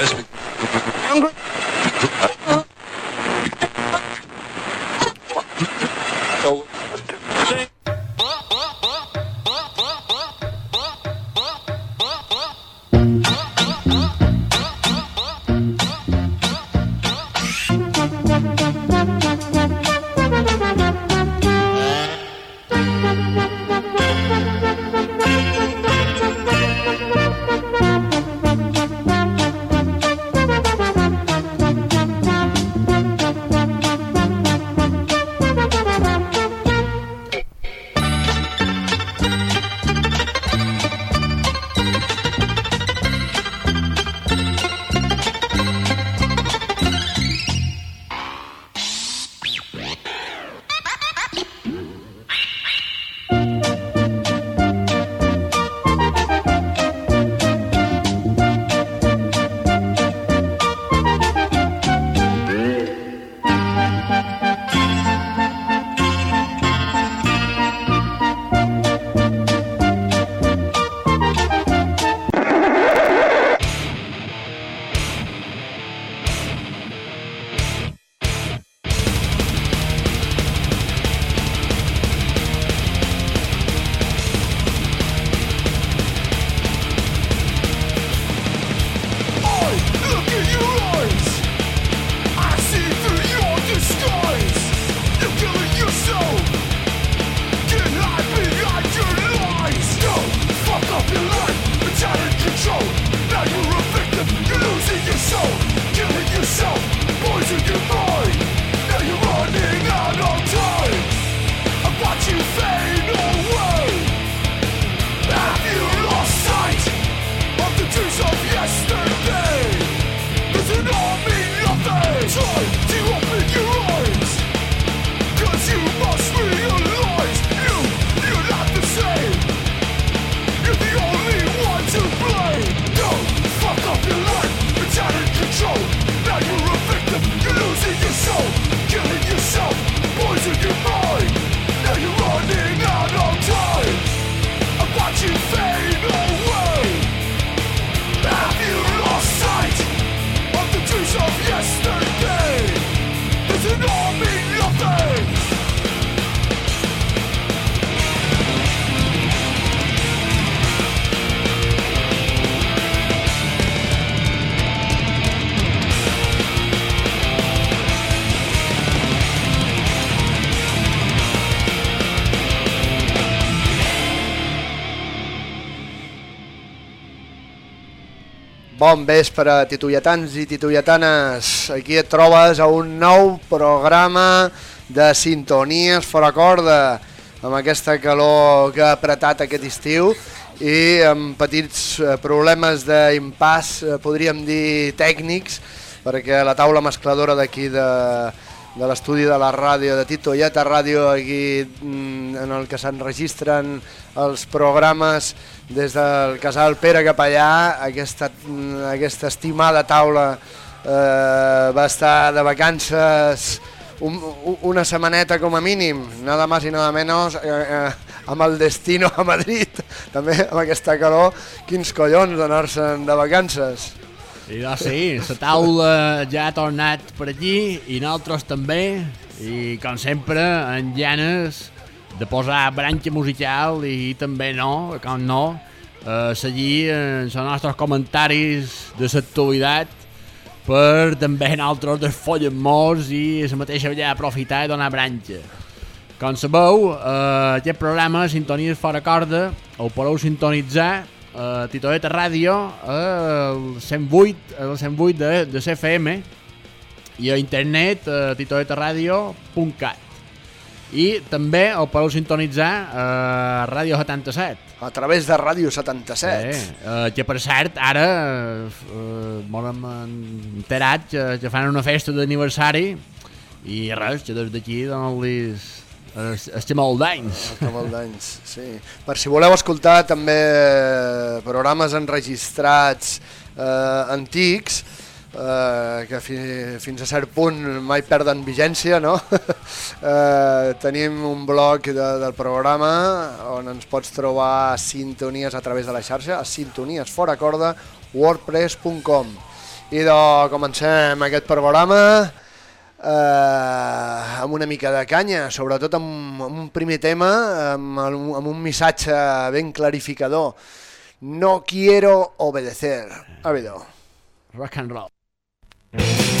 investment Bon vespre, tituiatans i tituiatanes. Aquí et trobes a un nou programa de sintonies fora corda, amb aquesta calor que ha apretat aquest estiu i amb petits eh, problemes d'impàs, eh, podríem dir tècnics, perquè la taula mescladora d'aquí de, de l'estudi de la ràdio de Tito Ieta Ràdio aquí mm, en el que s'enregistren els programes des del casal Pere Capellà. Aquesta, mm, aquesta estimada taula eh, va estar de vacances un, una setmaneta com a mínim, nada más i nada menos eh, eh, amb el destino a Madrid també amb aquesta calor. Quins collons d'anar-se'n de vacances i doncs sí, la taula ja ha tornat per aquí i nosaltres també i com sempre en llanes de posar branca musical i també no, com no, eh, seguir els nostres comentaris de l'actualitat per també nosaltres desfollen molts i la mateixa ja aprofitar i donar branca. Com sabeu, eh, aquest programa, Sintonies fora corda, el podeu sintonitzar a Titoeta Ràdio, el 108, el 108 de, de CFM i a internet a titoetaradio.cat i també el podeu sintonitzar a Ràdio 77 a través de Ràdio 77 eh, eh, que per cert ara eh, m'hem enterat que, que fan una festa d'aniversari i res, que des d'aquí estem al d'anys. Estem al d'anys, sí. Per si voleu escoltar també eh, programes enregistrats eh, antics, eh, que fi, fins a cert punt mai perden vigència, no? eh, tenim un blog de, del programa on ens pots trobar sintonies a través de la xarxa, a sintoniesforacorda wordpress.com I de comencem aquest programa eh, amb una mica de canya, sobretot amb, amb un primer tema, amb, amb un missatge ben clarificador. No quiero obedecer. Ha habido. Rock and roll.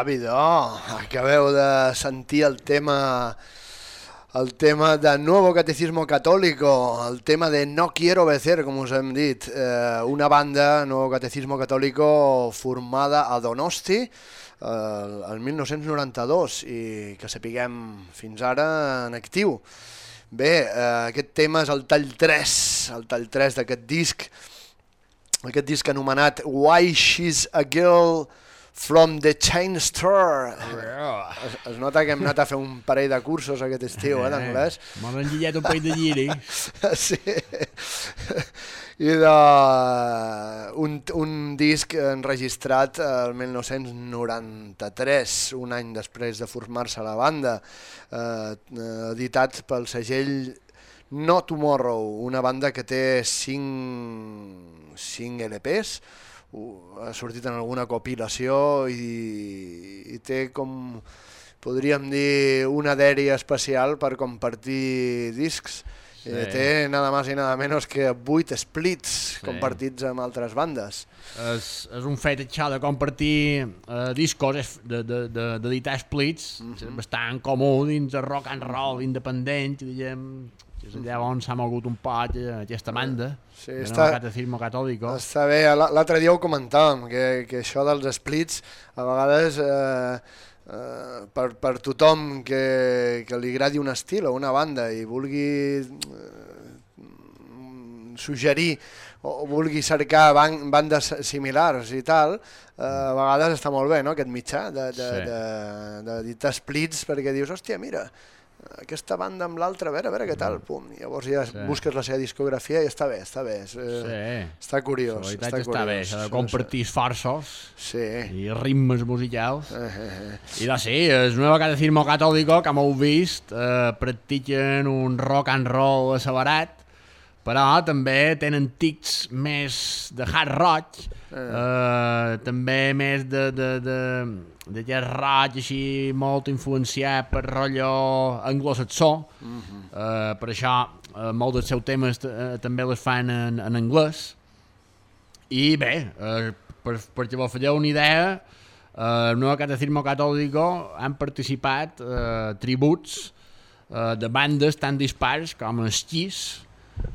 Àvido, acabeu de sentir el tema el tema de Nuevo Catecismo Católico, el tema de No Quiero Obedecer, com us hem dit, eh, una banda, Nuevo Catecismo Católico, formada a Donosti eh, el 1992 i que sapiguem fins ara en actiu. Bé, eh, aquest tema és el tall 3, el tall 3 d'aquest disc, aquest disc anomenat Why She's a Girl From the Chain Store. Yeah. Es, es nota que hem anat a fer un parell de cursos aquest estiu, eh, d'anglès. M'han enllillat un parell de lliri. sí. I de, un, un disc enregistrat el 1993, un any després de formar-se la banda, eh, editat pel segell No Tomorrow, una banda que té 5, 5 LPs, ha sortit en alguna compilació i, i té com, podríem dir, una dèria especial per compartir discs. Sí. Eh, té nada més i nada menys que 8 splits sí. compartits amb altres bandes. És, és un fet això de compartir eh, discos, d'editar de, de, de splits, mm -hmm. és bastant comú dins el rock and roll independent, diguem, és allà on s'ha mogut un poc aquesta banda, sí, està, catecismo catòlico. Està bé, l'altre dia ho comentàvem, que, que això dels splits a vegades eh, eh, per, per tothom que, que li agradi un estil o una banda i vulgui eh, suggerir o vulgui cercar ban bandes similars i tal, eh, a vegades està molt bé no? aquest mitjà de, de, sí. de, de, de, de splits perquè dius, hòstia, mira, aquesta banda amb l'altra, a veure, a veure què tal, mm. pum, llavors ja sí. busques la seva discografia i està bé, està bé, és, eh, sí. està curiós. La veritat està, està bé, s'ha de compartir esforços sí. i ritmes musicals. Eh, eh, eh. I doncs sí, és una vegada firmo catòlico, que m'heu vist, eh, practiquen un rock and roll asseverat, però també tenen tics més de hard rock, eh. Eh, també més de, de, de, de jazz rock així molt influenciat per rotllo anglosaxó, mhm. -huh. eh, per això eh, molts dels seus temes eh, també les fan en, en anglès, i bé, eh, per, perquè vos falleu una idea, eh, el nou catecismo catòlico han participat eh, tributs eh, de bandes tan dispars com Esquís,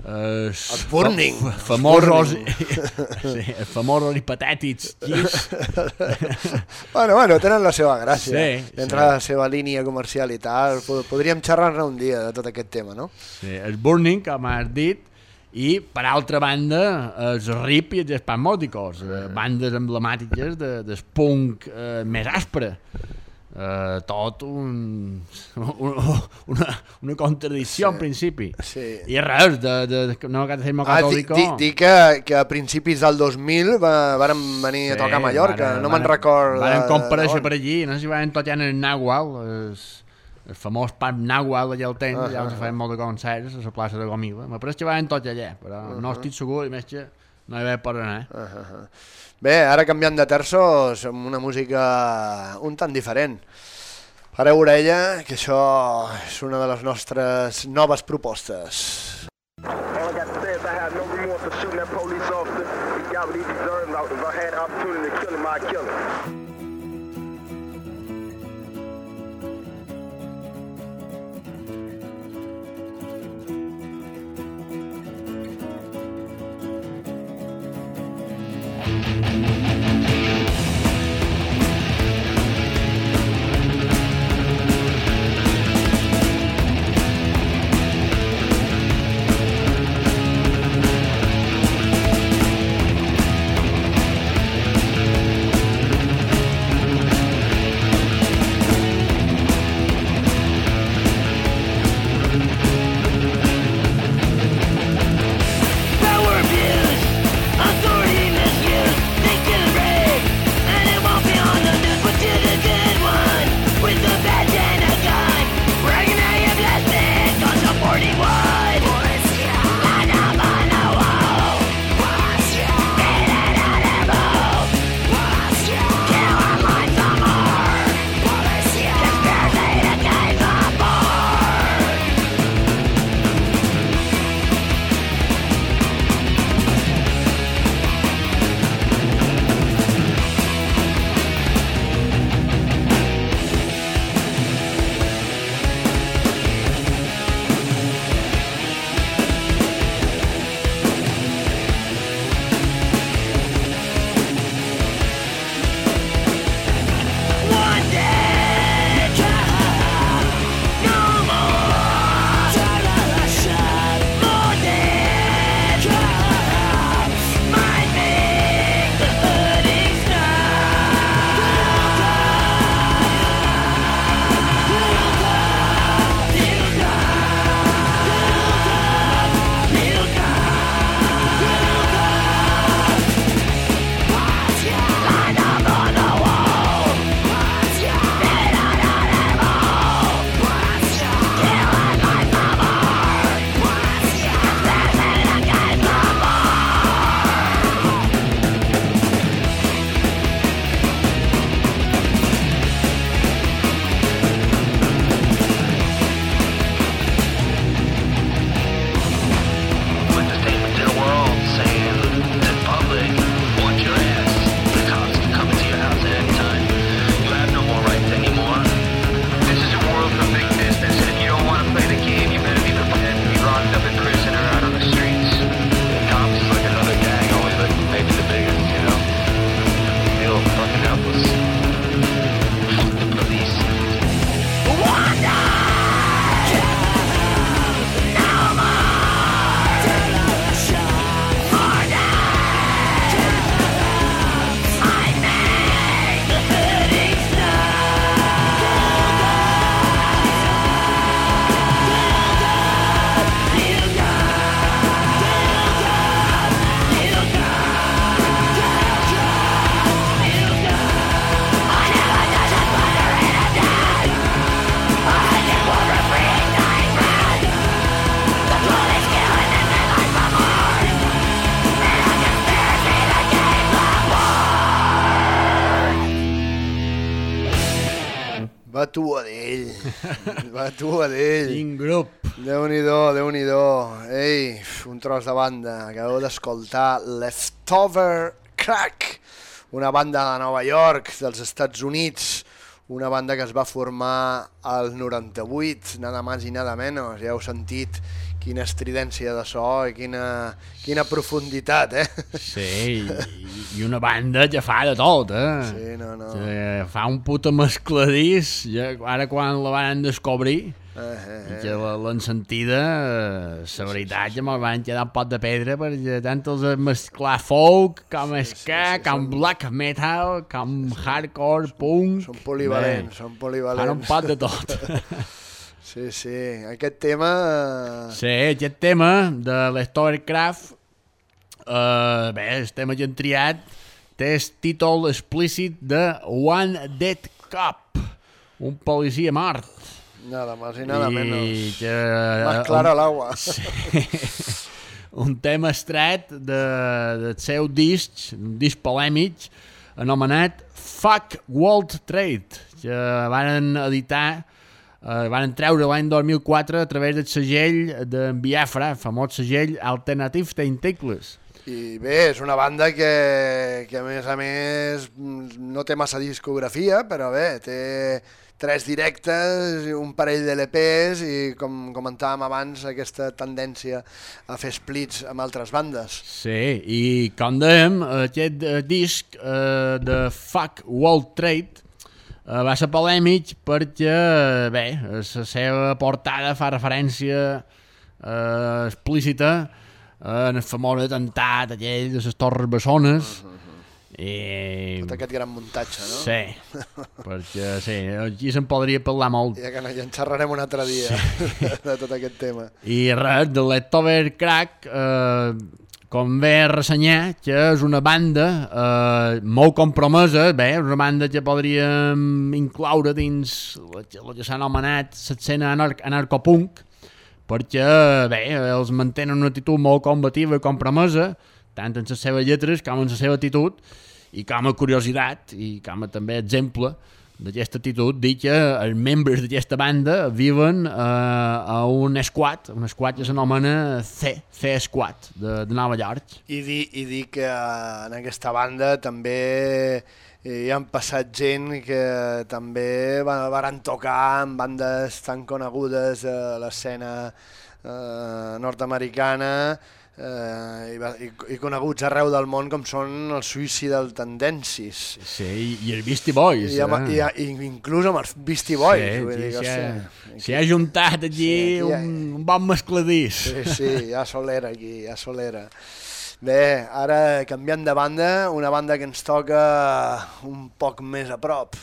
Uh, Burning. Famosos, sí, famosos i patètics bueno, bueno, tenen la seva gràcia sí, dintre sí. la seva línia comercial i tal podríem xerrar-ne un dia de tot aquest tema no? Sí, el Burning, com has dit i per altra banda els RIP i els Spasmòdicos, eh, bandes emblemàtiques de, del punk eh, més aspre eh, tot un, un, una, una contradicció sí. en principi. Sí. I res, de, de, de no catecisme Ah, di, catòlico... di, di que, que a principis del 2000 va, varen venir a tocar a Mallorca, varen- no me'n varen- record. Varen comparèixer on. per allí, no sé si van tocar en el Nahual, el, el famós pub Nahual allà al temps, Ah, allà on ah, se feien molt de concerts, a la plaça de Gomila. Me pareix que van tocar allà, però no estic segur, i més que no hi va per anar. Ah, ah, ah. Bé, ara canviant de terços, amb una música un tant diferent. Fareu orella, que això és una de les nostres noves propostes. All Va tu a d'ell, va tu a d'ell. Quin grup! Déu-n'hi-do, déu nhi déu Ei, un tros de banda. Acabeu d'escoltar Leftover Crack, una banda de Nova York, dels Estats Units, una banda que es va formar al 98, nada más i nada menos. Ja heu sentit quina estridència de so i quina, quina profunditat, eh? Sí, i, i una banda que fa de tot, eh? Sí, no, no. Que fa un puta mescladís, ja, ara quan la van descobrir, Eh, eh, eh. que sentida, eh, la veritat, que me'l van quedar un pot de pedra perquè tant els mesclar folk, com ska, com black metal, com hardcore, punk... Són polivalents, Bé, són Fan un polivalents. pot de tot. Sí, sí, aquest tema... eh, sí, aquest tema de l'Storycraft, eh, bé, el tema que hem triat, té el títol explícit de One Dead Cop, un policia mort. Nada más y nada I menos. Que, Más clara el agua. Sí. un tema estret de, del seu disc, un disc polèmic, anomenat Fuck World Trade, que van editar, eh, van treure l'any 2004 a través del segell de Biafra, el famós segell Alternative Tentacles. I bé, és una banda que, que a més a més no té massa discografia, però bé, té tres directes, un parell de LPs i com comentàvem abans aquesta tendència a fer splits amb altres bandes. Sí, i com dèiem, aquest disc eh, de Fuck World Trade va ser polèmic perquè, bé, la seva portada fa referència eh, explícita eh, en el famós atemptat aquell de les Torres Bessones i... Tot aquest gran muntatge, no? Sí, perquè sí, aquí se'n podria parlar molt. Ja que no, ja en xerrarem un altre dia sí. de tot aquest tema. I res, de l'Ectober Crack, eh, com a ressenyar, que és una banda eh, molt compromesa, bé, una banda que podríem incloure dins la, que- que s'ha anomenat l'escena anar anarcopunk, perquè, bé, els mantenen una actitud molt combativa i compromesa, tant en les seves lletres com en la seva actitud, i com a curiositat, i com a també exemple d'aquesta actitud, dir que els membres d'aquesta banda viven eh, a un squad, un squad que s'anomena C, C Squad, de, de Nova York. I dir, I dir que en aquesta banda també eh, hi han passat gent que també va- varen tocar en bandes tan conegudes a l'escena eh, nord-americana eh, i, i, coneguts arreu del món com són els Suicidal Tendencies. Sí, i, i els Beastie Boys. I, amb, eh? i, i inclús amb els Beastie Boys. Sí, vull sí, dir s'hi ha, juntat allí Sí, aquí un, un bon mescladís. Sí, sí, hi ha solera aquí, hi ha solera. Bé, ara canviant de banda, una banda que ens toca un poc més a prop.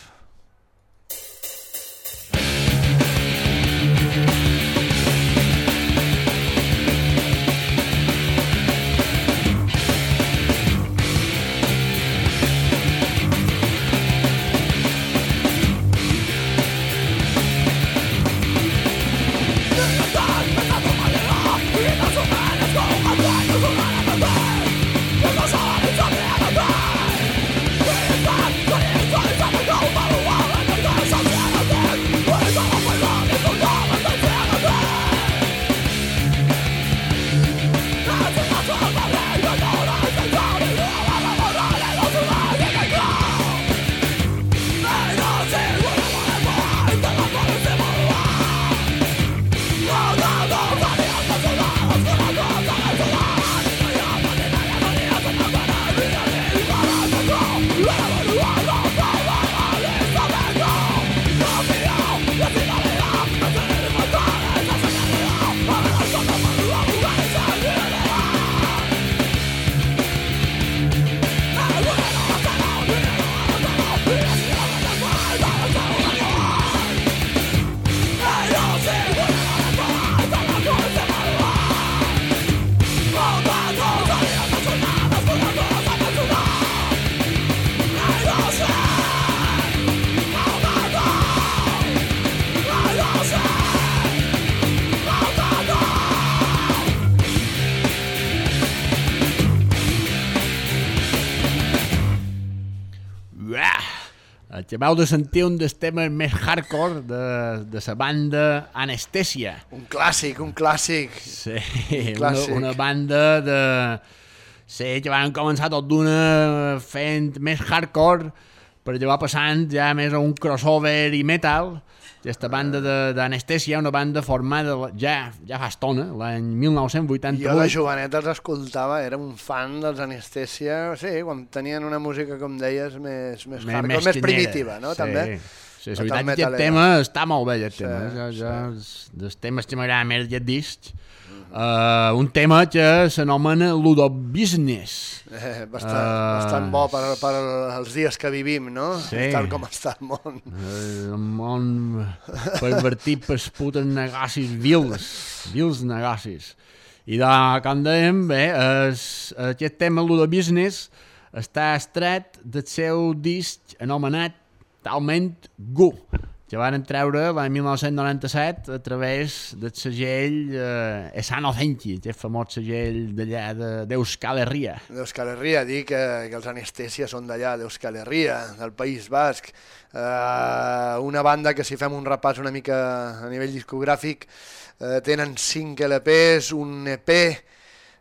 Acabeu de sentir un dels temes més hardcore de, de la banda Anestèsia. Un clàssic, un clàssic. Sí, una, clàssic. una banda de... Sí, que van començar tot d'una fent més hardcore, per llevar passant ja més a un crossover i metal. Aquesta banda de- d'Anestèsia, una banda formada ja, ja fa estona, l'any Jo de 1988. jovenet els escoltava, era un fan dels Anestèsia, sí, quan tenien una música, com deies, més, més, Més- hardcore, més més, primitiva, no? sí. També. Sí, la veritat és metalera. aquest tema està molt bé, aquest Sí, tema. Jo, sí. jo, és dels temes que m'agrada més d'aquest disc. Uh, un tema que s'anomena Ludo Business. Eh, bastant, Ah, bastant bo per, per els dies que vivim, no? Sí. Tal com està el món. Uh, un món pervertit per putes negocis vils, vils negocis. I de, com dèiem, bé, és, aquest tema, Ludo Business, està estret del seu disc anomenat talment Gu, que van treure l'any 1997 a través del segell eh, Esano Zenki, aquest famós segell d'allà de- d'Euskal Herria. d'Euskal Herria, dir que, que els Anestesia són d'allà, d'Euskal Herria, del País Basc. Eh, una banda que si fem un repàs una mica a nivell discogràfic, eh, tenen 5 LPs, un EP,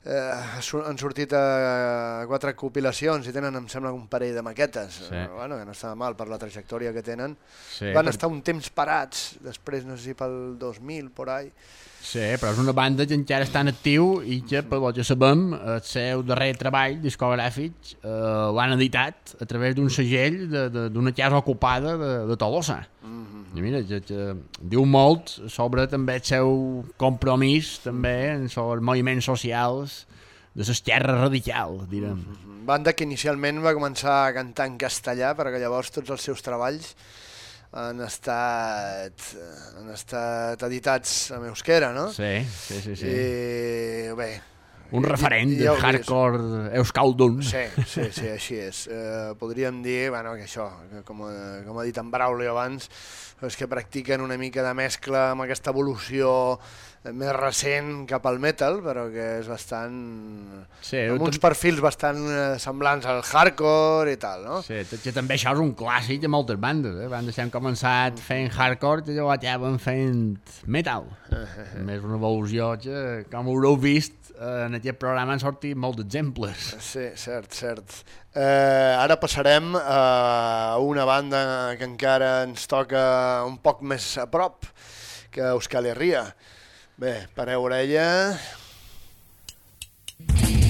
eh, han sortit a quatre compilacions i tenen, em sembla, un parell de maquetes. Sí. Eh, bueno, que no està mal per la trajectòria que tenen. Sí, Van per- estar un temps parats, després no sé si pel 2000, por ahí. Sí, però és una banda que encara està en actiu i que, per que sabem, el seu darrer treball discogràfic eh, l'han editat a través d'un segell d'una casa ocupada de, de Tolosa. I mira, que, que diu molt sobre també el seu compromís també en els moviments socials de l'esquerra radical, direm. Banda que inicialment va començar a cantar en castellà, però que llavors tots els seus treballs han estat, han estat editats en euskera, no? Sí, sí, sí. sí. I bé... Un referent ja dius. hardcore euskaldun. Sí, sí, sí, així és. Eh, podríem dir, bueno, que això, que com, a, com ha dit en Braulio abans, és que practiquen una mica de mescla amb aquesta evolució més recent cap al metal, però que és bastant... Sí, amb uns perfils bastant eh, semblants al hardcore i tal, no? Sí, tot que també això és un clàssic de moltes bandes, eh? Bandes que han començat fent hardcore i llavors acaben fent metal. Més una evolució que, com haureu vist, eh, en aquest programa han sortit molts exemples. Sí, cert, cert. Eh, ara passarem a una banda que encara ens toca un poc més a prop que Euskal Herria. Bé, pareu orella. Benvinguts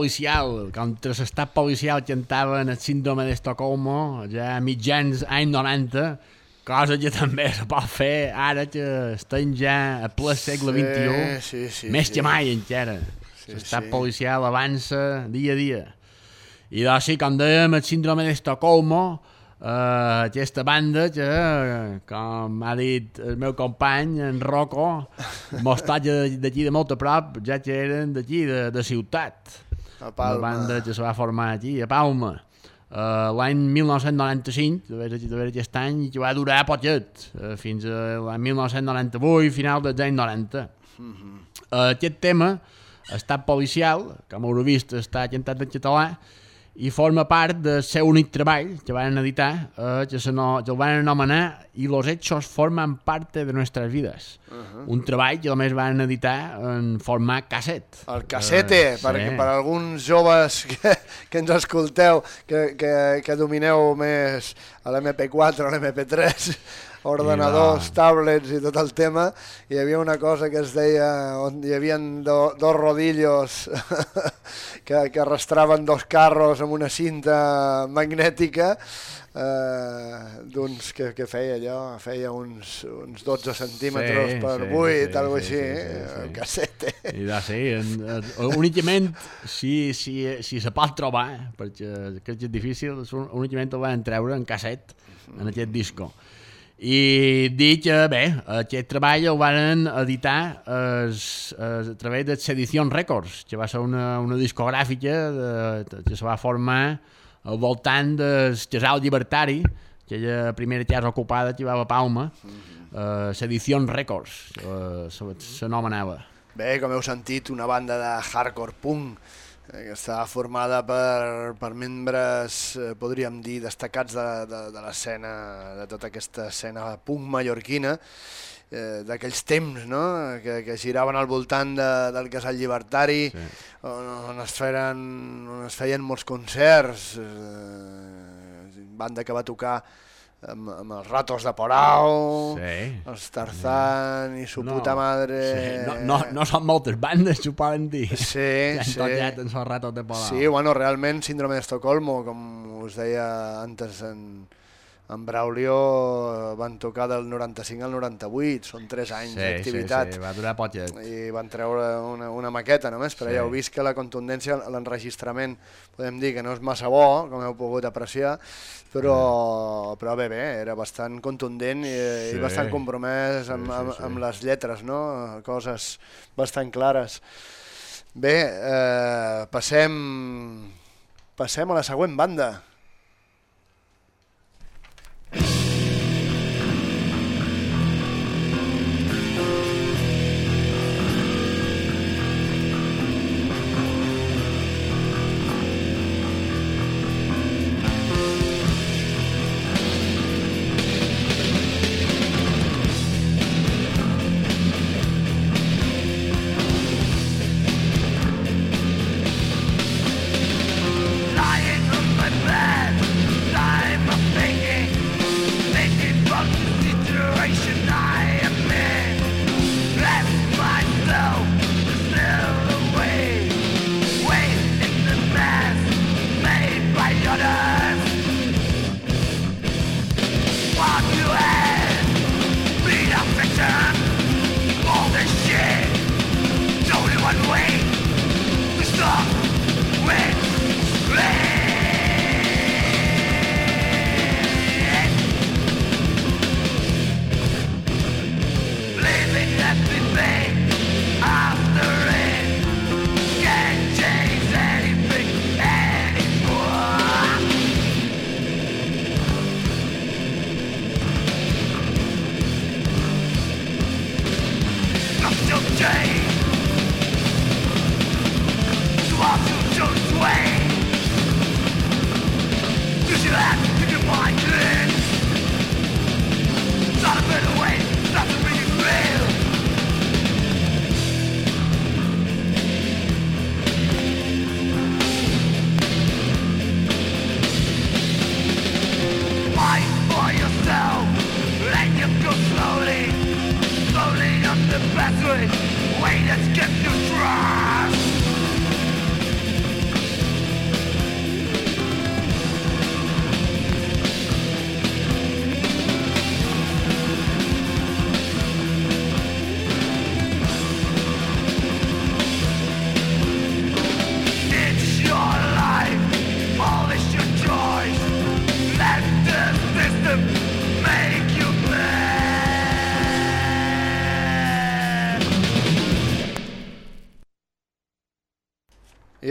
policial, contra l'estat policial que entraven el síndrome d'Estocolmo, ja a mitjans any 90, cosa que també se pot fer ara que estem ja a ple segle XXI, sí, sí, més sí. que mai encara. Sí, L'estat sí. policial avança dia a dia. I doncs sí, com dèiem, el síndrome d'Estocolmo, eh, aquesta banda que, com ha dit el meu company, en Rocco, mostatge d'aquí de molt a prop, ja que eren d'aquí, de, de ciutat. A Una Palma. banda que se va formar aquí, a Palma, uh, l'any 1995, de veure, de veure aquest any, i que va durar poquet, uh, fins a l'any 1998, final dels anys 90. Uh, aquest tema, estat policial, com haureu vist, està cantat en català, i forma part del seu únic treball que van editar, eh, que, se no, que el van anomenar I los hechos forman parte de nuestras vidas. Uh -huh. Un treball que només van editar en format casset. El cassete, Eh, uh, perquè sí. per alguns joves que, que ens escolteu, que, que, que domineu més a l'MP4 o l'MP3, ordenadors, I tablets i tot el tema, hi havia una cosa que es deia, on hi havia do, dos rodillos que, que arrastraven dos carros amb una cinta magnètica, eh, d'uns que, que feia allò, feia uns, uns 12 centímetres Sí, per sí, 8, sí, algo sí, així, sí, eh, sí, sí. el cassete. I de sí, en, en, únicament si, si, si se pot trobar, perquè crec que és difícil, únicament el van treure en casset, en aquest disco. I dir que, bé, aquest treball el van editar es, es, a través de Sedición Records, que va ser una, una discogràfica de, que se va formar al voltant del casal llibertari, aquella primera casa ocupada que va a Palma, uh, Sedición Records, uh, s'anomenava. Bé, com heu sentit, una banda de hardcore punk eh, que està formada per, per membres, eh, podríem dir, destacats de, de, de l'escena, de tota aquesta escena punk mallorquina, eh, d'aquells temps, no?, que, que giraven al voltant de, del casal llibertari, sí. on, on, es feien, on es feien molts concerts, eh, banda que va tocar amb, amb els Ratos de Porau, Sí. els Tarzan i su puta madre... Sí, no, no, no són moltes bandes, s'ho poden dir. Sí, ja sí. han tocat en els ratos de Palau. Sí, bueno, realment síndrome d'Estocolmo, com us deia antes en, en Braulio, eh, van tocar del 95 al 98, són 3 anys sí, d'activitat. Sí, sí, va durar poquet. I van treure una, una maqueta només, però Sí. ja heu vist que la contundència, l'enregistrament, podem dir que no és massa bo, com heu pogut apreciar, però, però bé, bé, era bastant contundent i, Sí. i bastant compromès amb, amb, sí. amb les lletres, no? coses bastant clares. Bé, eh, passem, passem a la següent banda.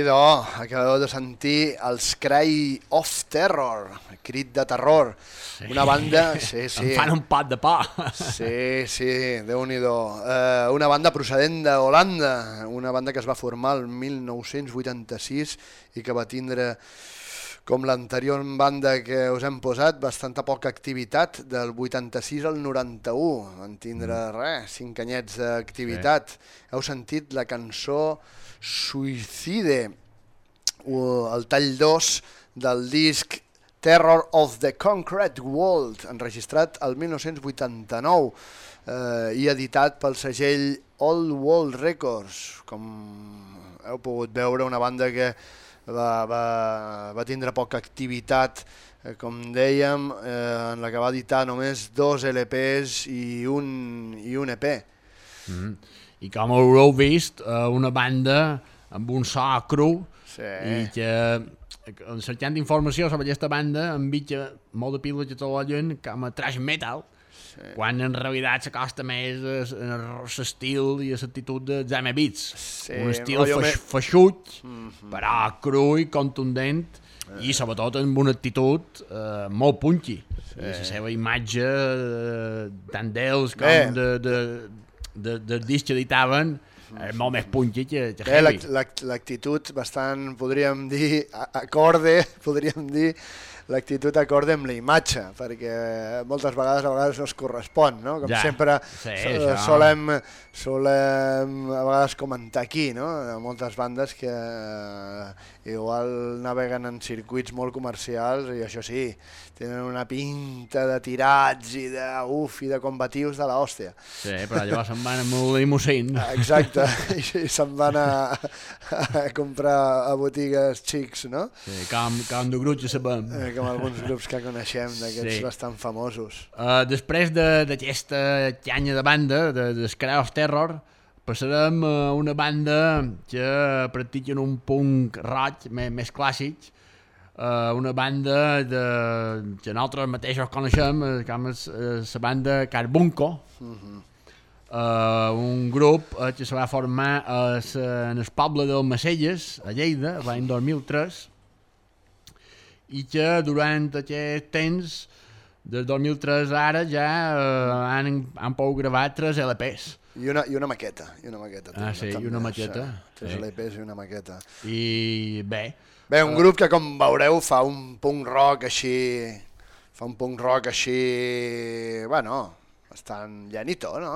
Idò, acabeu de sentir els Cry of Terror, crit de terror. Una banda, sí, sí. Em fan un pot de por. Sí, sí, déu nhi uh, Una banda procedent d'Holanda, una banda que es va formar el 1986 i que va tindre, com l'anterior banda que us hem posat, bastanta poca activitat, del 86 al 91. Van tindre, res, cinc anyets d'activitat. Heu sentit la cançó Suicide, el tall 2 del disc Terror of the Concrete World, enregistrat el 1989 eh, i editat pel segell Old World Records. Com heu pogut veure, una banda que va, va, va tindre poca activitat, eh, com dèiem, eh, en la que va editar només dos LPs i un, i un EP. Mm. I com haureu vist, eh, una banda amb un so cru Sí. i que eh, cercant informació sobre aquesta banda em bitja molt de piles de tot el lluny com a trash metal sí. quan en realitat s'acosta més a l'estil i a l'actitud de Zame Beats Sí, un estil feix, me- feixut però cru i contundent i sobretot amb una actitud eh, molt punchy i la seva imatge eh, tant d'ells com Bé. de, de, de, de disc que editaven és molt més punchy que, que Bé, heavy. l'ac- l'ac- l'actitud bastant, podríem dir, acorde, podríem dir, l'actitud acorde amb la imatge, perquè moltes vegades a vegades no es correspon, no? Com Ja, sempre sí, so- solem, solem a vegades comentar aquí, no? Ha moltes bandes que eh, igual naveguen en circuits molt comercials i això sí, tenen una pinta de tirats i de uf i de combatius de l'hòstia. Sí, però llavors se'n van amb un limusín. Exacte, i, se'n van a, a comprar a botigues xics, no? Sí, com, com de grups ja sabem. Eh, com alguns grups que coneixem, d'aquests Sí. bastant famosos. Uh, després de- d'aquesta canya de banda, de, de Scry of Terror, passarem a una banda que practiquen un punk roig més, més clàssic, uh, una banda de, que nosaltres mateixos coneixem, eh, com és eh, la banda Carbunco, uh, un grup eh, que se va formar a sa, en el poble del Macelles, a Lleida, l'any 2003, i que durant aquest temps, des 2003 a ara, ja eh, han, han pogut gravar tres LPs. I una, i una maqueta. I una maqueta Ah, també, sí, i també, una maqueta. Sí, tres Sí. LPs i una maqueta. I bé, Bé, un grup que com veureu fa un punk rock així... Fa un punk rock així... Bueno, bastant llanito, no?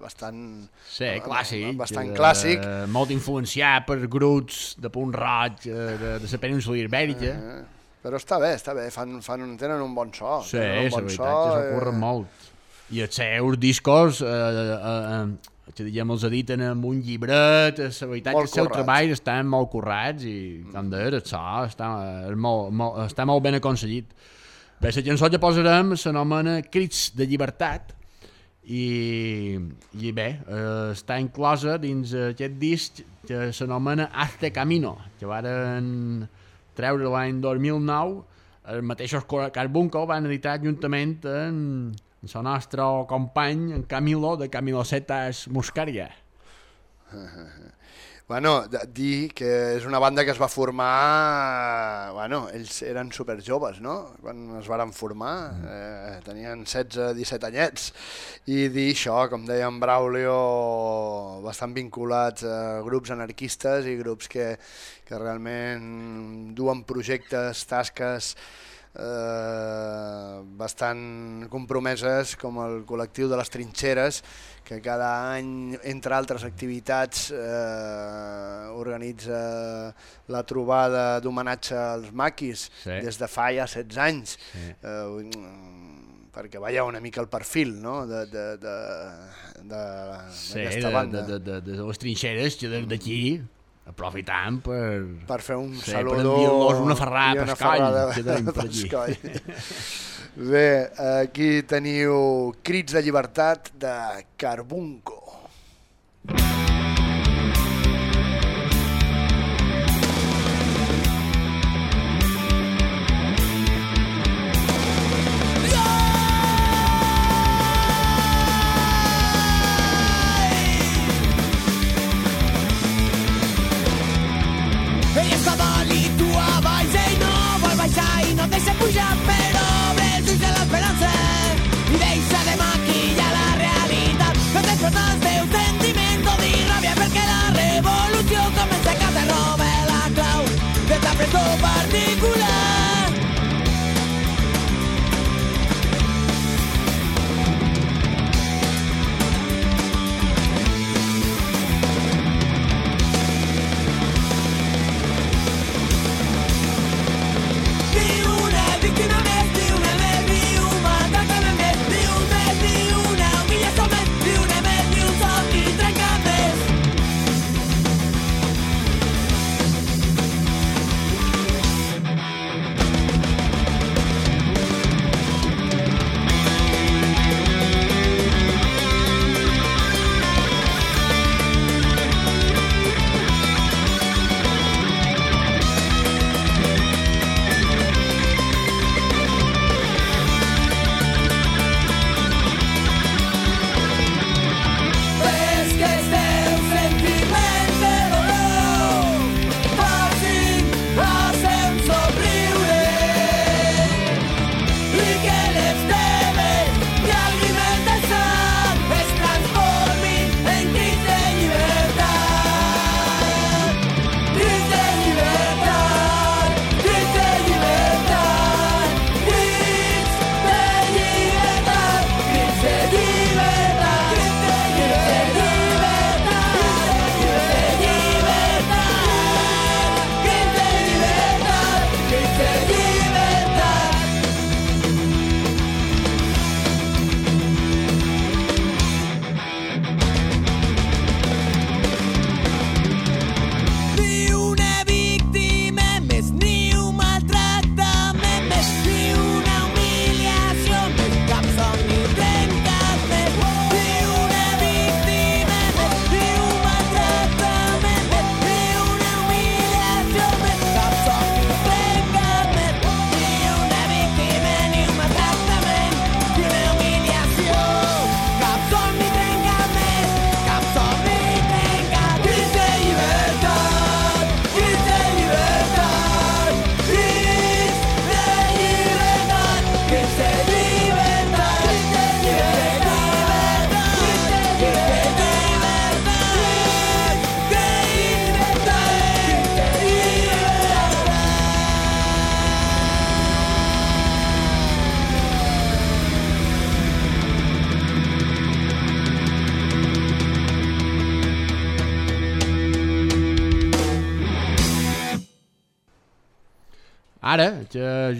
Bastant... sí, clàssic. Bastant eh, clàssic. Molt influenciat per grups de punt roig eh, de, de la península ibèrica. Eh, però està bé, està bé, fan, fan, tenen un bon so. Sí, tenen un la bon veritat que s'ocorren molt. I els seus discos, eh, eh, eh, que diguem, els editen amb un llibret, eh, la veritat Molt que els seus treballs estan molt currats i com de el so està, és molt, molt, està molt ben aconseguit. Bé, la cançó que posarem s'anomena Crits de llibertat i, i bé, eh, està inclosa dins aquest disc que s'anomena Hazte Camino, que varen treure l'any 2009 els mateixos Carbunco van editar juntament amb el nostre company en Camilo de Camilo Setas Muscaria. Bueno, dir que és una banda que es va formar... Bueno, ells eren super joves, no? Quan es varen formar, eh, tenien 16-17 anyets. I dir això, com deia en Braulio, bastant vinculats a grups anarquistes i grups que, que realment duen projectes, tasques eh, bastant compromeses com el col·lectiu de les trinxeres que cada any, entre altres activitats, eh, organitza la trobada d'homenatge als maquis Sí. des de fa ja 16 anys. Sí. Eh, perquè veieu una mica el perfil no? de, de, de, de, Sí, de, banda. de, de, de, de les trinxeres d'aquí aprofitant per... per fer un Sí, saludo per una ferrada i per una coll, ferrada que tenim per aquí. per coll. Bé, aquí teniu Crits de llibertat de Carbunco.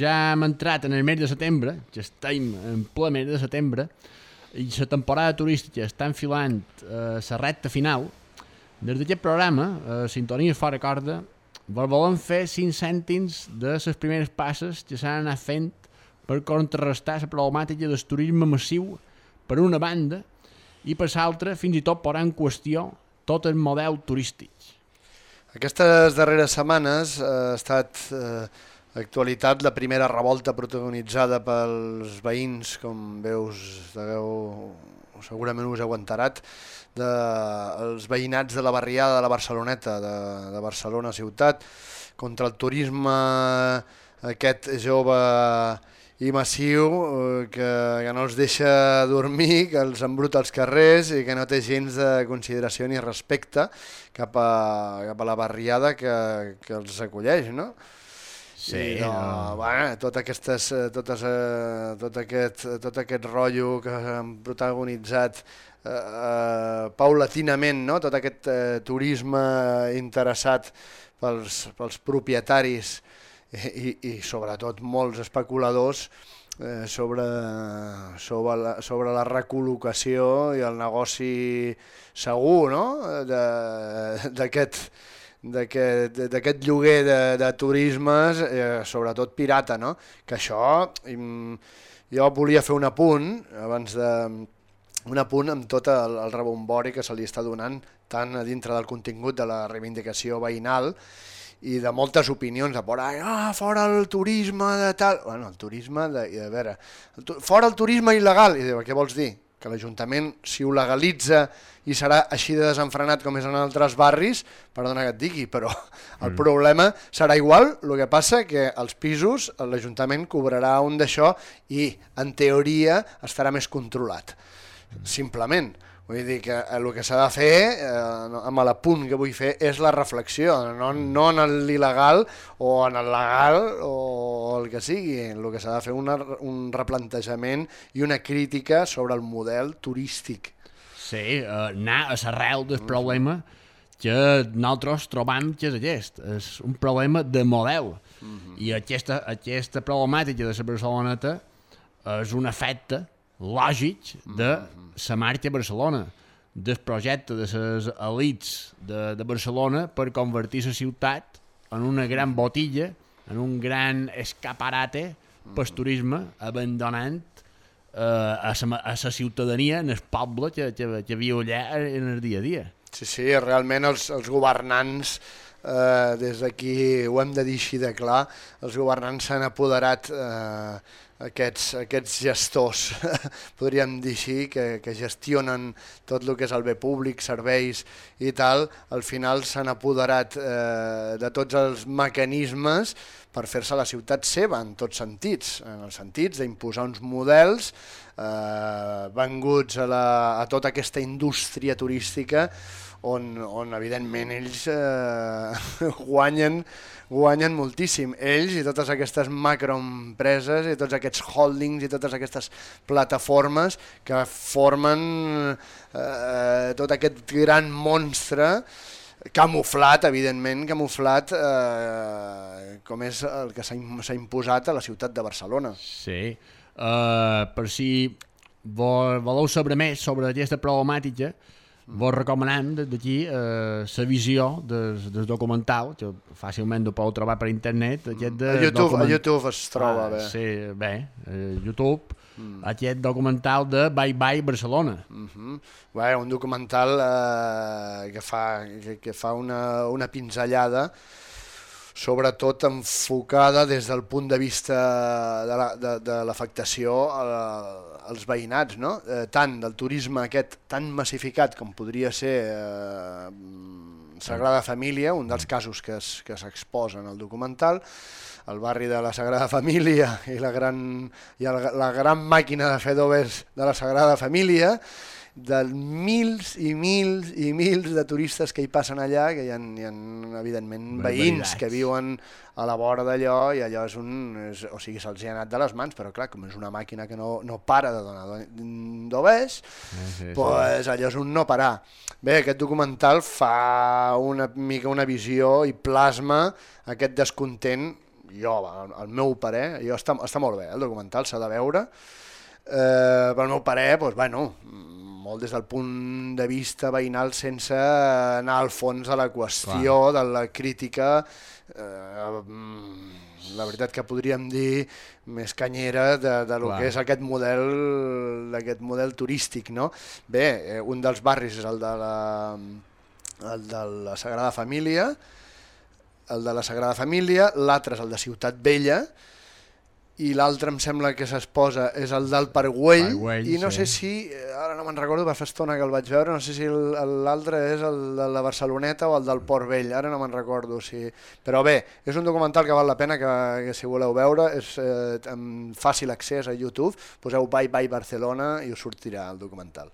Ja hem entrat en el mes de setembre, que estem en ple mes de setembre, i la temporada turística està enfilant eh, la recta final, des d'aquest programa, eh, Sintonia Fora Corda, vos volem fer 5 cèntims de les primeres passes que s'han anat fent per contrarrestar la problemàtica del turisme massiu per una banda i per l'altra fins i tot posar en qüestió tot el model turístic. Aquestes darreres setmanes eh, ha estat eh, actualitat la primera revolta protagonitzada pels veïns, com veus, deveu, segurament us heu enterat, de, els veïnats de la barriada de la Barceloneta, de, de Barcelona ciutat, contra el turisme aquest jove i massiu eh, que, que no els deixa dormir, que els embruta als carrers i que no té gens de consideració ni respecte cap a, cap a la barriada que, que els acolleix, no? Sí, I, no, no. bueno, tot, aquestes, eh, totes, eh, tot, aquest, tot aquest rotllo que han protagonitzat eh, eh, paulatinament, no? tot aquest eh, turisme interessat pels, pels propietaris i, i, i sobretot molts especuladors eh, sobre, sobre, la, sobre la recol·locació i el negoci segur no? De- d'aquest d'aquest lloguer de, de turismes, eh, sobretot pirata, no? Que això, im, jo volia fer un apunt, abans de un apunt amb tot el, el rebombori que se li està donant tant a dintre del contingut de la reivindicació veïnal i de moltes opinions de por ahí, ah, fora el turisme de tal... Bueno, el turisme de... I a veure, el tu, fora el turisme il·legal. I diu, què vols dir? Que l'Ajuntament, si ho legalitza i serà així de desenfrenat com és en altres barris, perdona que et digui, però el problema serà igual, el que passa que els pisos l'Ajuntament cobrarà un d'això i, en teoria, estarà més controlat. Simplement. Vull dir que eh, el que s'ha de fer, eh, amb l'apunt que vull fer, és la reflexió, no, no en l'il·legal o en el legal o el que sigui. El que s'ha de fer una, un replantejament i una crítica sobre el model turístic. Sí, eh, anar a l'arrel del problema que nosaltres trobam que és aquest. És un problema de model. I aquesta, aquesta problemàtica de la Barceloneta és un efecte lògic de la marca a Barcelona del projecte de les elites de, de Barcelona per convertir la ciutat en una gran botilla, en un gran escaparate pel turisme, abandonant eh, a, la, a la ciutadania, en el poble que, que, que viu allà en el dia a dia. Sí, sí, realment els, els governants, eh, des d'aquí ho hem de dir així de clar, els governants s'han apoderat eh, aquests, aquests gestors, podríem dir així, que, que gestionen tot el que és el bé públic, serveis i tal, al final s'han apoderat eh, de tots els mecanismes per fer-se la ciutat seva en tots sentits, en els sentits d'imposar uns models eh, venguts a, la, a tota aquesta indústria turística on, on evidentment ells eh, guanyen, guanyen moltíssim. Ells i totes aquestes macroempreses i tots aquests holdings i totes aquestes plataformes que formen eh, tot aquest gran monstre camuflat, evidentment, camuflat eh, com és el que s'ha im- s'ha imposat a la ciutat de Barcelona. Sí. Uh, per si vo- voleu saber més sobre aquesta problemàtica, vos recomanem des d'aquí la visió del, del documental, que fàcilment ho podeu trobar per internet. Aquest de A YouTube, a document- YouTube es troba ah, bé. Sí, bé, a YouTube, aquest documental de Bye Bye Barcelona. Uh -huh. Bé, un documental eh, que fa, que, que fa una, una pinzellada sobretot enfocada des del punt de vista de la- de, de als veïnats, no? eh, tant del turisme aquest tan massificat com podria ser eh, Sagrada Família, un dels casos que es- que s'exposen al documental, el barri de la Sagrada Família i la gran, i la, la gran màquina de fer de la Sagrada Família, de mils i mils i mils de turistes que hi passen allà, que hi ha, hi ha evidentment veïns que viuen a la vora d'allò i allò és un... És, o sigui, se'ls ha anat de les mans, però clar, com és una màquina que no, no para de donar d'obès, Sí, sí, sí. pues allò és un no parar. Bé, aquest documental fa una mica una visió i plasma aquest descontent, jo, al meu parer, jo està, està molt bé, eh, el documental s'ha de veure, eh, pel meu parer, doncs, bueno, molt des del punt de vista veïnal sense anar al fons de la qüestió, de la crítica, eh, mm, la veritat que podríem dir més canyera de, de lo Clar. que és aquest model d'aquest model turístic, no? Bé, eh, un dels barris és el de la, el de la Sagrada Família, el de la Sagrada Família, l'altre és el de Ciutat Vella, i l'altre em sembla que s'exposa és el del Pargüell, Pargüell, i no sí. sé si, eh, ara no me'n recordo, va fer estona que el vaig veure, no sé si l'altre és el de la Barceloneta o el del Port Vell, ara no me'n recordo. Si... Però bé, és un documental que val la pena que, que si voleu veure, és eh, amb fàcil accés a YouTube, poseu Bye Bye Barcelona i us sortirà el documental.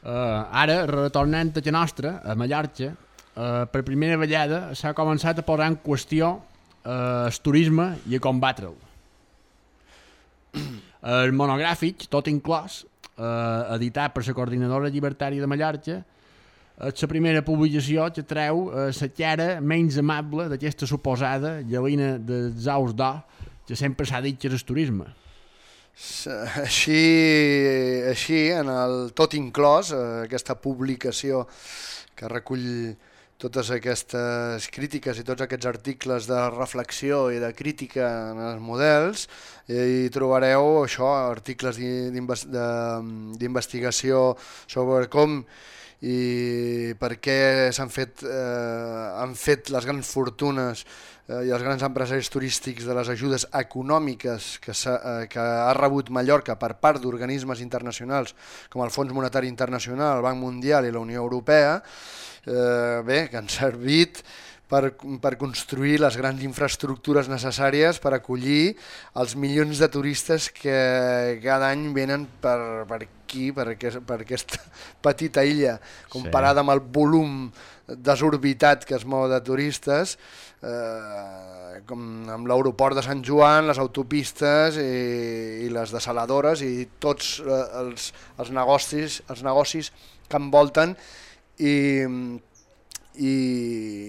Uh, ara, retornant a nostra, a Mallorca, uh, per primera vegada s'ha començat a posar en qüestió uh, el turisme i a combatre'l. El monogràfic, tot inclòs, uh, editat per la Coordinadora Llibertària de Mallorca, és la primera publicació que treu la cara menys amable d'aquesta suposada llavina dels aus d'or que sempre s'ha dit que és el turisme. Així, així en el tot inclòs, eh, aquesta publicació que recull totes aquestes crítiques i tots aquests articles de reflexió i de crítica en els models, hi trobareu això, articles d'investigació sobre com i per què s'han fet, eh, han fet les grans fortunes eh, i els grans empresaris turístics de les ajudes econòmiques que, s'ha, eh, que ha rebut Mallorca per part d'organismes internacionals com el Fons Monetari Internacional, el Banc Mundial i la Unió Europea, eh, bé, que han servit per, per construir les grans infraestructures necessàries per acollir els milions de turistes que cada any venen per, per aquí, per, aquest, per aquesta petita illa, comparada amb el volum desorbitat que es mou de turistes, eh, com amb l'aeroport de Sant Joan, les autopistes i, i les desaladores i tots eh, els, els, negocis, els negocis que envolten i, i,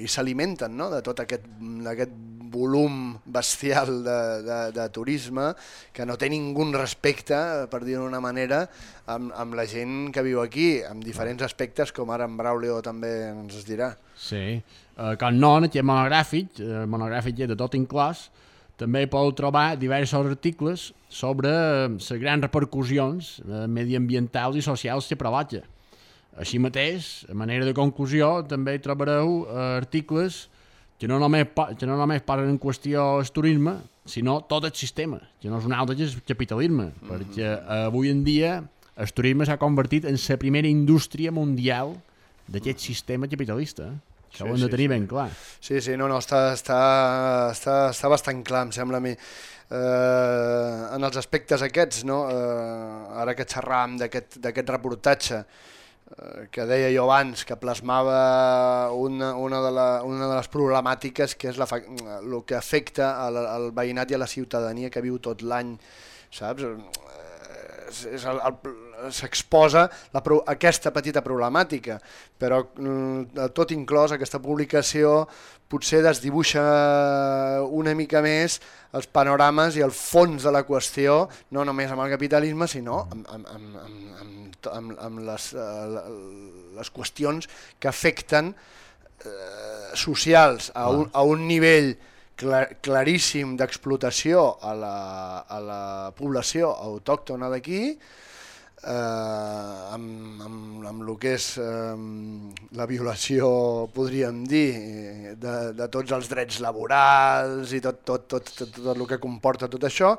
i s'alimenten no? de tot aquest, aquest volum bestial de, de, de turisme que no té ningú respecte, per dir-ho d'una manera, amb, amb la gent que viu aquí, amb diferents aspectes, com ara en Braulio també ens es dirà. Sí, uh, com no, en aquest monogràfic, uh, monogràfic de tot inclòs, també podeu trobar diversos articles sobre eh, les grans repercussions uh, mediambientals i socials que provoca. Així mateix, a manera de conclusió, també hi trobareu uh, articles que no, només, que no només posen en qüestió el turisme, sinó tot el sistema, que no és un altre que és el capitalisme, perquè eh, avui en dia el turisme s'ha convertit en la primera indústria mundial d'aquest sistema capitalista. Això ho hem de tenir ben clar. Sí, sí, no, no, està, està, està, està bastant clar, em sembla a mi. Eh, en els aspectes aquests, no? eh, ara que xerràvem d'aquest reportatge, eh, que deia jo abans, que plasmava una, una, de, la, una de les problemàtiques que és la, el que afecta al, al veïnat i a la ciutadania que viu tot l'any, saps? Eh, és- és el, el, s'exposa aquesta petita problemàtica, però mm, tot inclòs aquesta publicació potser desdibuixa una mica més els panorames i el fons de la qüestió, no només amb el capitalisme, sinó amb, amb, amb, amb, amb, amb, amb les, eh, les qüestions que afecten eh, socials a un, a un nivell clar, claríssim d'explotació a, la, a la població autòctona d'aquí, eh, amb, amb, amb el que és eh, la violació, podríem dir, eh, de, de tots els drets laborals i tot, tot, tot, tot, tot el que comporta tot això,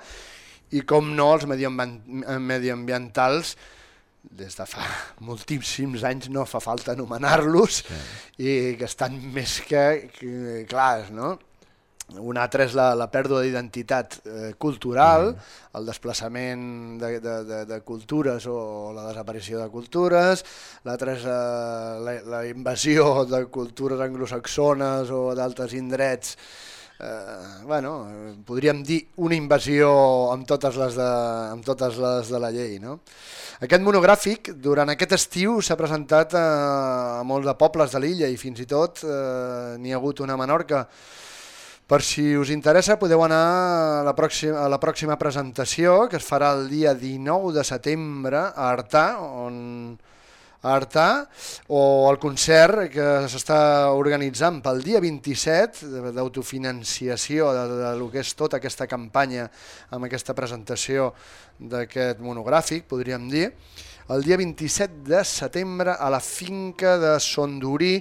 i com no els mediambient- mediambientals, des de fa moltíssims anys no fa falta anomenar-los i que estan més que, que clars, no? Un altre és la, la pèrdua d'identitat eh, cultural, el desplaçament de, de, de, de cultures o la desaparició de cultures, l'altre és eh, la, la invasió de cultures anglosaxones o d'altres indrets, eh, bueno, eh, podríem dir una invasió amb totes les de, amb totes les de la llei. No? Aquest monogràfic, durant aquest estiu, s'ha presentat a, a molts de pobles de l'illa i fins i tot eh, n'hi ha hagut una a Menorca, per si us interessa podeu anar a la, pròxima, a la pròxima presentació que es farà el dia 19 de setembre a Artà, on, a Artà, o el concert que s'està organitzant pel dia 27 de- d'autofinanciació de, de, de que és tota aquesta campanya amb aquesta presentació d'aquest monogràfic, podríem dir, el dia 27 de setembre a la finca de Sondurí,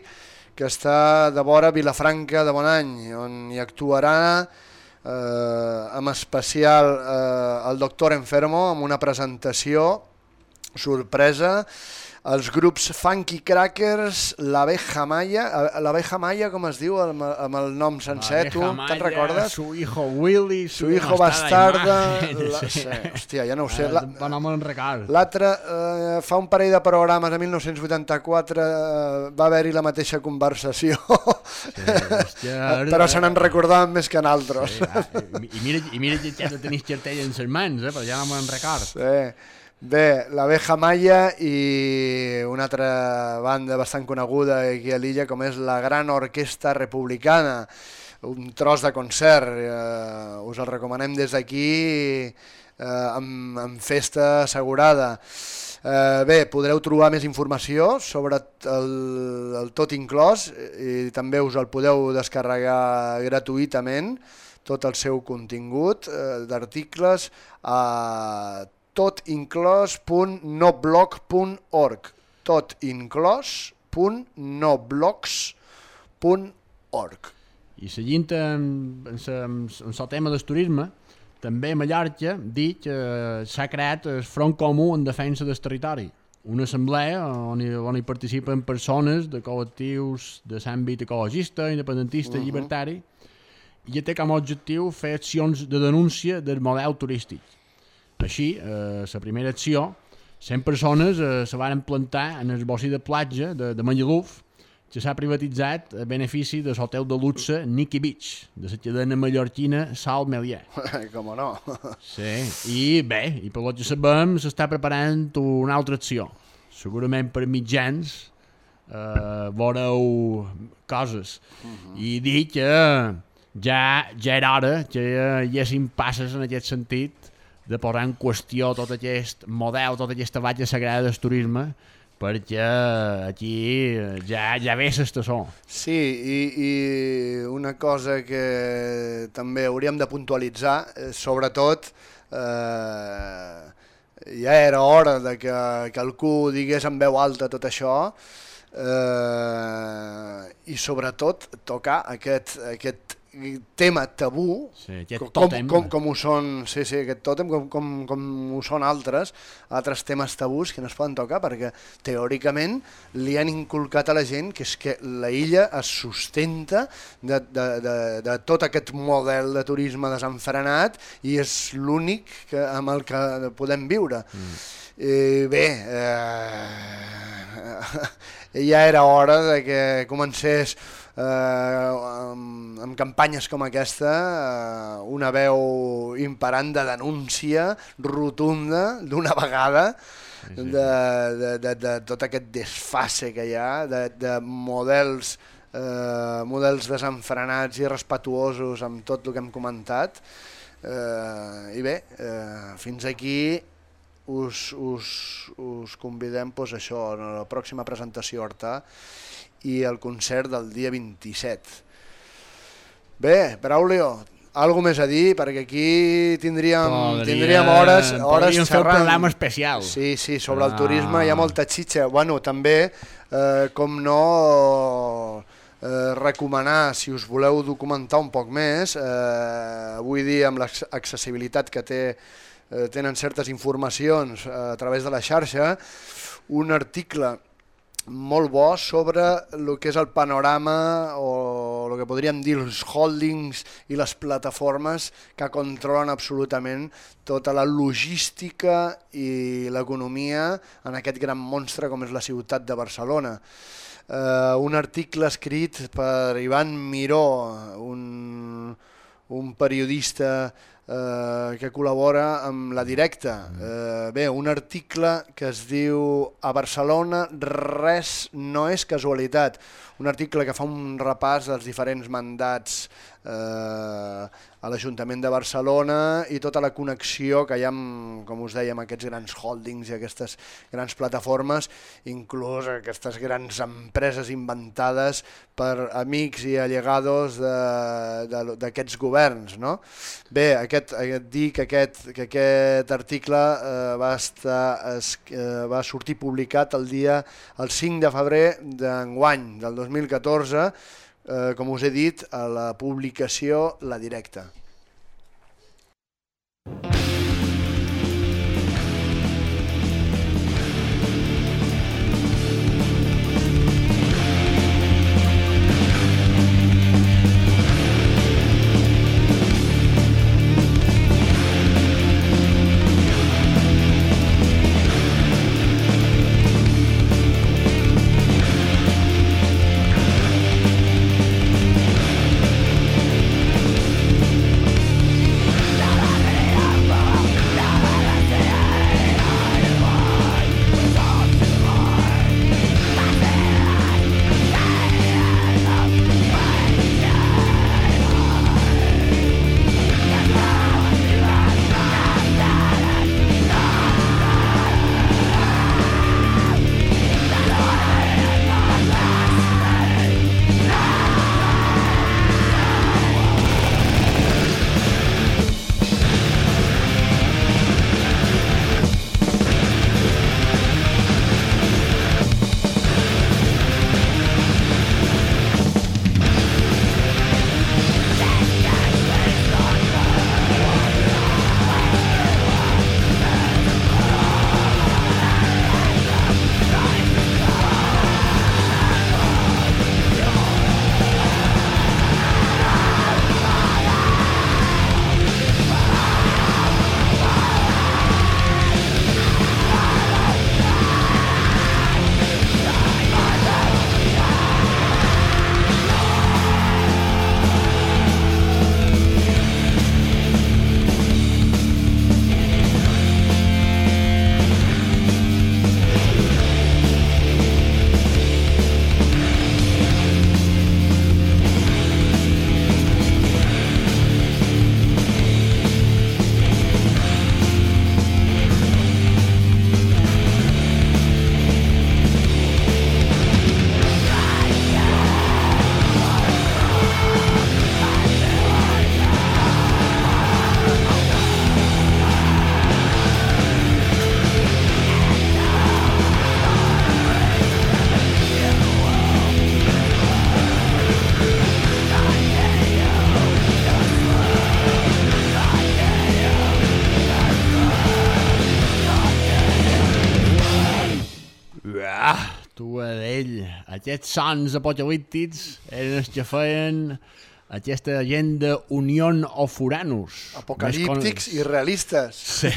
que està de vora Vilafranca de Bonany, on hi actuarà eh, amb especial eh, el doctor Enfermo amb una presentació sorpresa els grups Funky Crackers, l'Abeja Maya, eh, l'Abeja Maya com es diu amb, amb el nom sencer, tu te'n recordes? Su hijo Willy, Su hijo bastarda, la, sí. sí, hòstia, ja no ho sé, La. L'altre, eh, fa un parell de programes, a 1984, eh, va haver-hi la mateixa conversació, hòstia, però se n'en recordaven més que en altres. Sí, ah, i, i mira, I mira que ja no tenis cartell en les mans, eh, però ja no me'n record. Sí. Bé, l'Abeja Maya i una altra banda bastant coneguda aquí a l'illa com és la Gran Orquestra Republicana, un tros de concert, eh, us el recomanem des d'aquí eh, amb, amb festa assegurada. Eh, bé, podreu trobar més informació sobre el, el tot inclòs i també us el podeu descarregar gratuïtament, tot el seu contingut eh, d'articles a totinclòs.noblog.org totinclòs.noblogs.org I seguint amb, amb, amb, el tema del turisme, també a Mallorca, dic, eh, s'ha creat el Front Comú en Defensa del Territori, una assemblea on hi, on hi participen persones de col·lectius de l'àmbit ecologista, independentista i llibertari, i ja té com a objectiu fer accions de denúncia del model turístic. Així, eh, la primera acció, 100 persones eh, se van plantar en el bocí de platja de, de Manlluf, que s'ha privatitzat a benefici de l'hotel de luxe Nicky Beach, de la cadena mallorquina Sal Melier. Com no? Sí, i bé, i per lo que sabem, s'està preparant una altra acció. Segurament per mitjans eh, veureu coses. I dic que ja, ja era hora que hi haguessin passes en aquest sentit de posar en qüestió tot aquest model, tota aquesta batlla sagrada del turisme, perquè aquí ja, ja ve l'estació. Sí, i, i una cosa que també hauríem de puntualitzar, eh, sobretot, eh, ja era hora de que, que algú digués en veu alta tot això, eh, i sobretot tocar aquest, aquest tema tabú, Sí, com, com, com ho són, sí, sí, aquest tòtem, com, com, com ho són altres, altres temes tabús que no es poden tocar, perquè teòricament li han inculcat a la gent que és que la illa es sustenta de, de, de, de tot aquest model de turisme desenfrenat i és l'únic amb el que podem viure. Mm. I bé, eh, ja era hora de que comencés eh, amb, amb campanyes com aquesta eh, una veu imperant de denúncia rotunda d'una vegada de, de, de, de tot aquest desfase que hi ha, de, de models eh, models desenfrenats i respetuosos amb tot el que hem comentat. Eh, I bé, eh, fins aquí us, us, us convidem pues, això, a la pròxima presentació a Hortà i el concert del dia 27. Bé, Braulio, algo més a dir, perquè aquí tindríem, Podria- tindríem hores, hores podríem fer un xerrant. programa especial. Sí, sí, sobre el Ah. turisme hi ha molta xitxa. Bueno, també, eh, com no, eh, recomanar, si us voleu documentar un poc més, eh, avui dia amb l'accessibilitat que té, eh, tenen certes informacions eh, a través de la xarxa, un article molt bo sobre el que és el panorama o el que podríem dir els holdings i les plataformes que controlen absolutament tota la logística i l'economia en aquest gran monstre com és la ciutat de Barcelona. Eh, un article escrit per Ivan Miró, un, un periodista eh, que col·labora amb la directa. Eh, bé, un article que es diu A Barcelona res no és casualitat. Un article que fa un repàs dels diferents mandats eh, a l'Ajuntament de Barcelona i tota la connexió que hi ha, amb, com us amb aquests grans holdings i aquestes grans plataformes, inclús aquestes grans empreses inventades per amics i allegados d'aquests governs. No? Bé, aquest, aquest, dir que aquest, que aquest article eh, va, estar, es, eh, va sortir publicat el dia el 5 de febrer d'enguany, del 2014, eh, com us he dit, a la publicació La Directa. Aquests sons apocalíptics eren els que feien aquesta gent d'Unión of Uranus. Apocalíptics i realistes. Sí,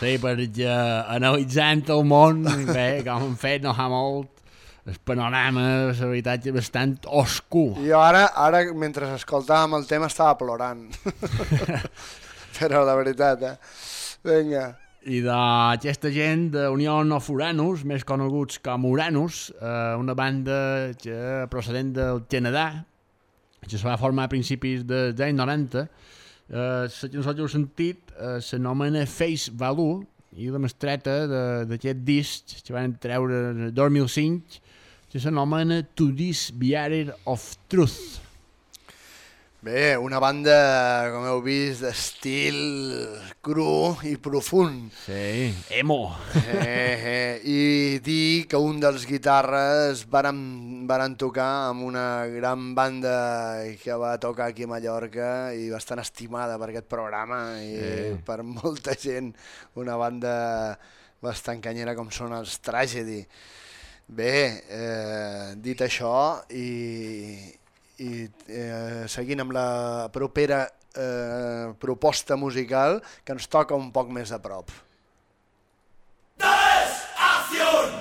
sí perquè analitzant el món, bé, com hem fet no fa molt, el panorama, la veritat, és bastant oscur. Jo ara, ara mentre escoltàvem el tema, estava plorant. Però la veritat, eh? Vinga. I d'aquesta gent d'Unión of Uranus, més coneguts com Uranus, eh, una banda que procedent del Canadà, que se va formar a principis dels anys 90, eh, la cançó que heu sentit eh, s'anomena Face Value i la mestreta de- d'aquest disc que van treure el 2005 que s'anomena To This Bearer of Truth. Bé, una banda, com heu vist, d'estil cru i profund. Sí, emo. Eh, eh, I dir que un dels guitarres varen, varen tocar amb una gran banda que va tocar aquí a Mallorca i bastant estimada per aquest programa i per molta gent, una banda bastant canyera com són els Tragedy. Bé, eh, dit això i, i eh, seguint amb la propera eh, proposta musical que ens toca un poc més a prop. ¡Quieres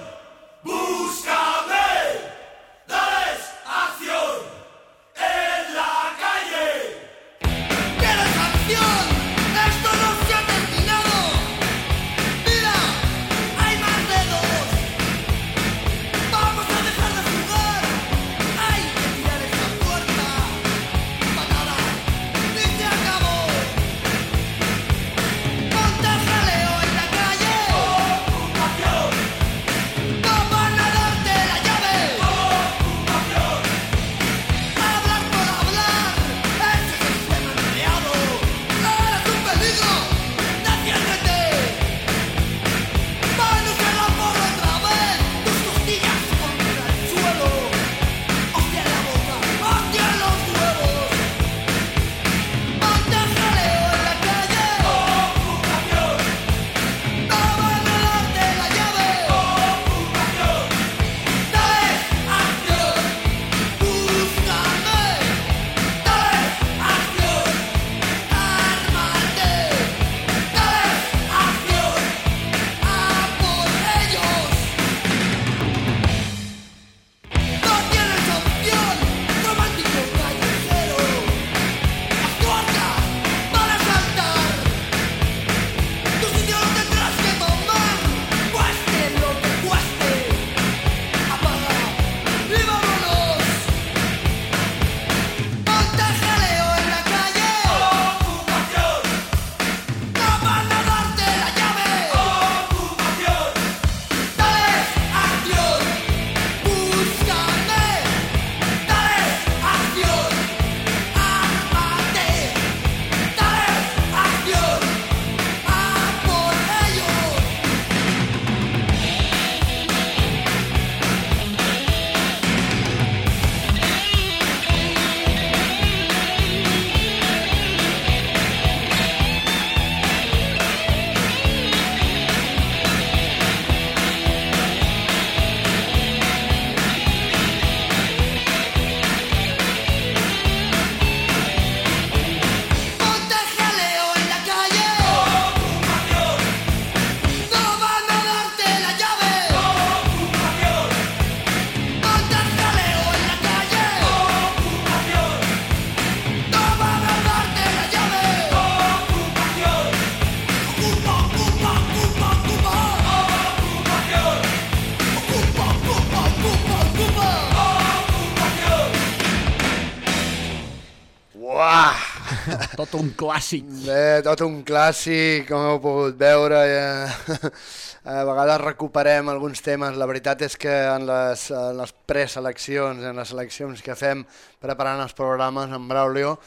Tot un clàssic. Bé, tot un clàssic, com heu pogut veure. Ja, a vegades recuperem alguns temes. La veritat és que en les, en les preseleccions, en les seleccions que fem preparant els programes amb Braulio,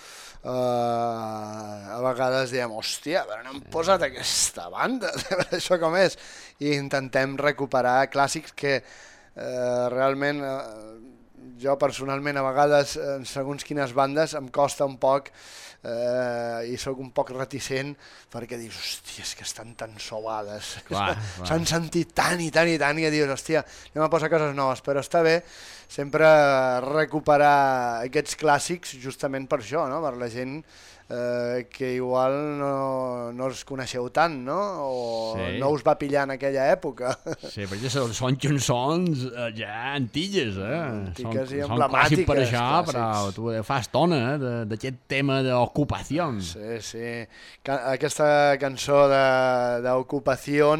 eh, a vegades diem, hòstia, però no hem posat aquesta banda, això com és. I intentem recuperar clàssics que eh, realment eh, jo personalment a vegades, en segons quines bandes, em costa un poc eh, i sóc un poc reticent perquè dius, hòstia, és que estan tan sobades, s'han sentit tant i tant i tant i dius, hòstia, anem a posar coses noves, però està bé sempre recuperar aquests clàssics justament per això, no? per la gent eh, que igual no, no els coneixeu tant, no? o Sí. no us va pillar en aquella època. Sí, perquè són, són cançons eh, ja antilles, eh? Antiques són, i són clàssics per emblemàtiques, això, però clàssics. tu fa estona eh, de- d'aquest tema d'ocupació. Sí, sí. Ca aquesta cançó de- d'Ocupació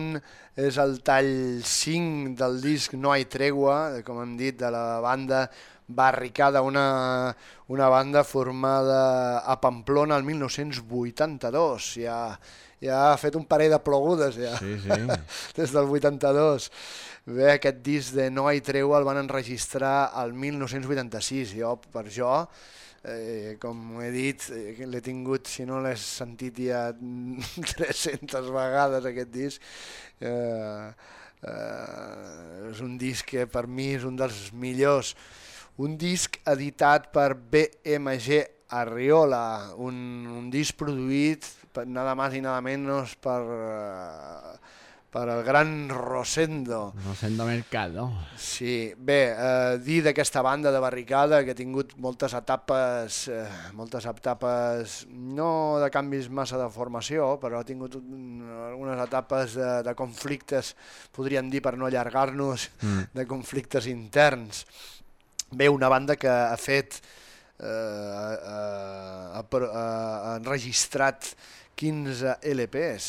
és el tall 5 del disc No hay tregua, com hem dit, de la banda Barricada, una, una banda formada a Pamplona el 1982. Ja, ja ha fet un parell de plogudes, ja. Sí, sí. des del 82. Bé, aquest disc de No hay tregua el van enregistrar al 1986. Jo, per jo, eh, com he dit, eh, l'he tingut, si no l'he sentit ja 300 vegades aquest disc, eh, eh, és un disc que per mi és un dels millors. Un disc editat per BMG Arriola, un, un disc produït per, nada más i nada menos per, eh, per el gran Rosendo. Mercat, no? Sí, bé, eh, dir d'aquesta banda de barricada que ha tingut moltes etapes, eh, moltes etapes, no de canvis massa de formació, però ha tingut un, algunes etapes de, de conflictes, podríem dir per no allargar-nos, Mm. de conflictes interns. Bé, una banda que ha fet, eh, ha, ha, ha enregistrat 15 LPs,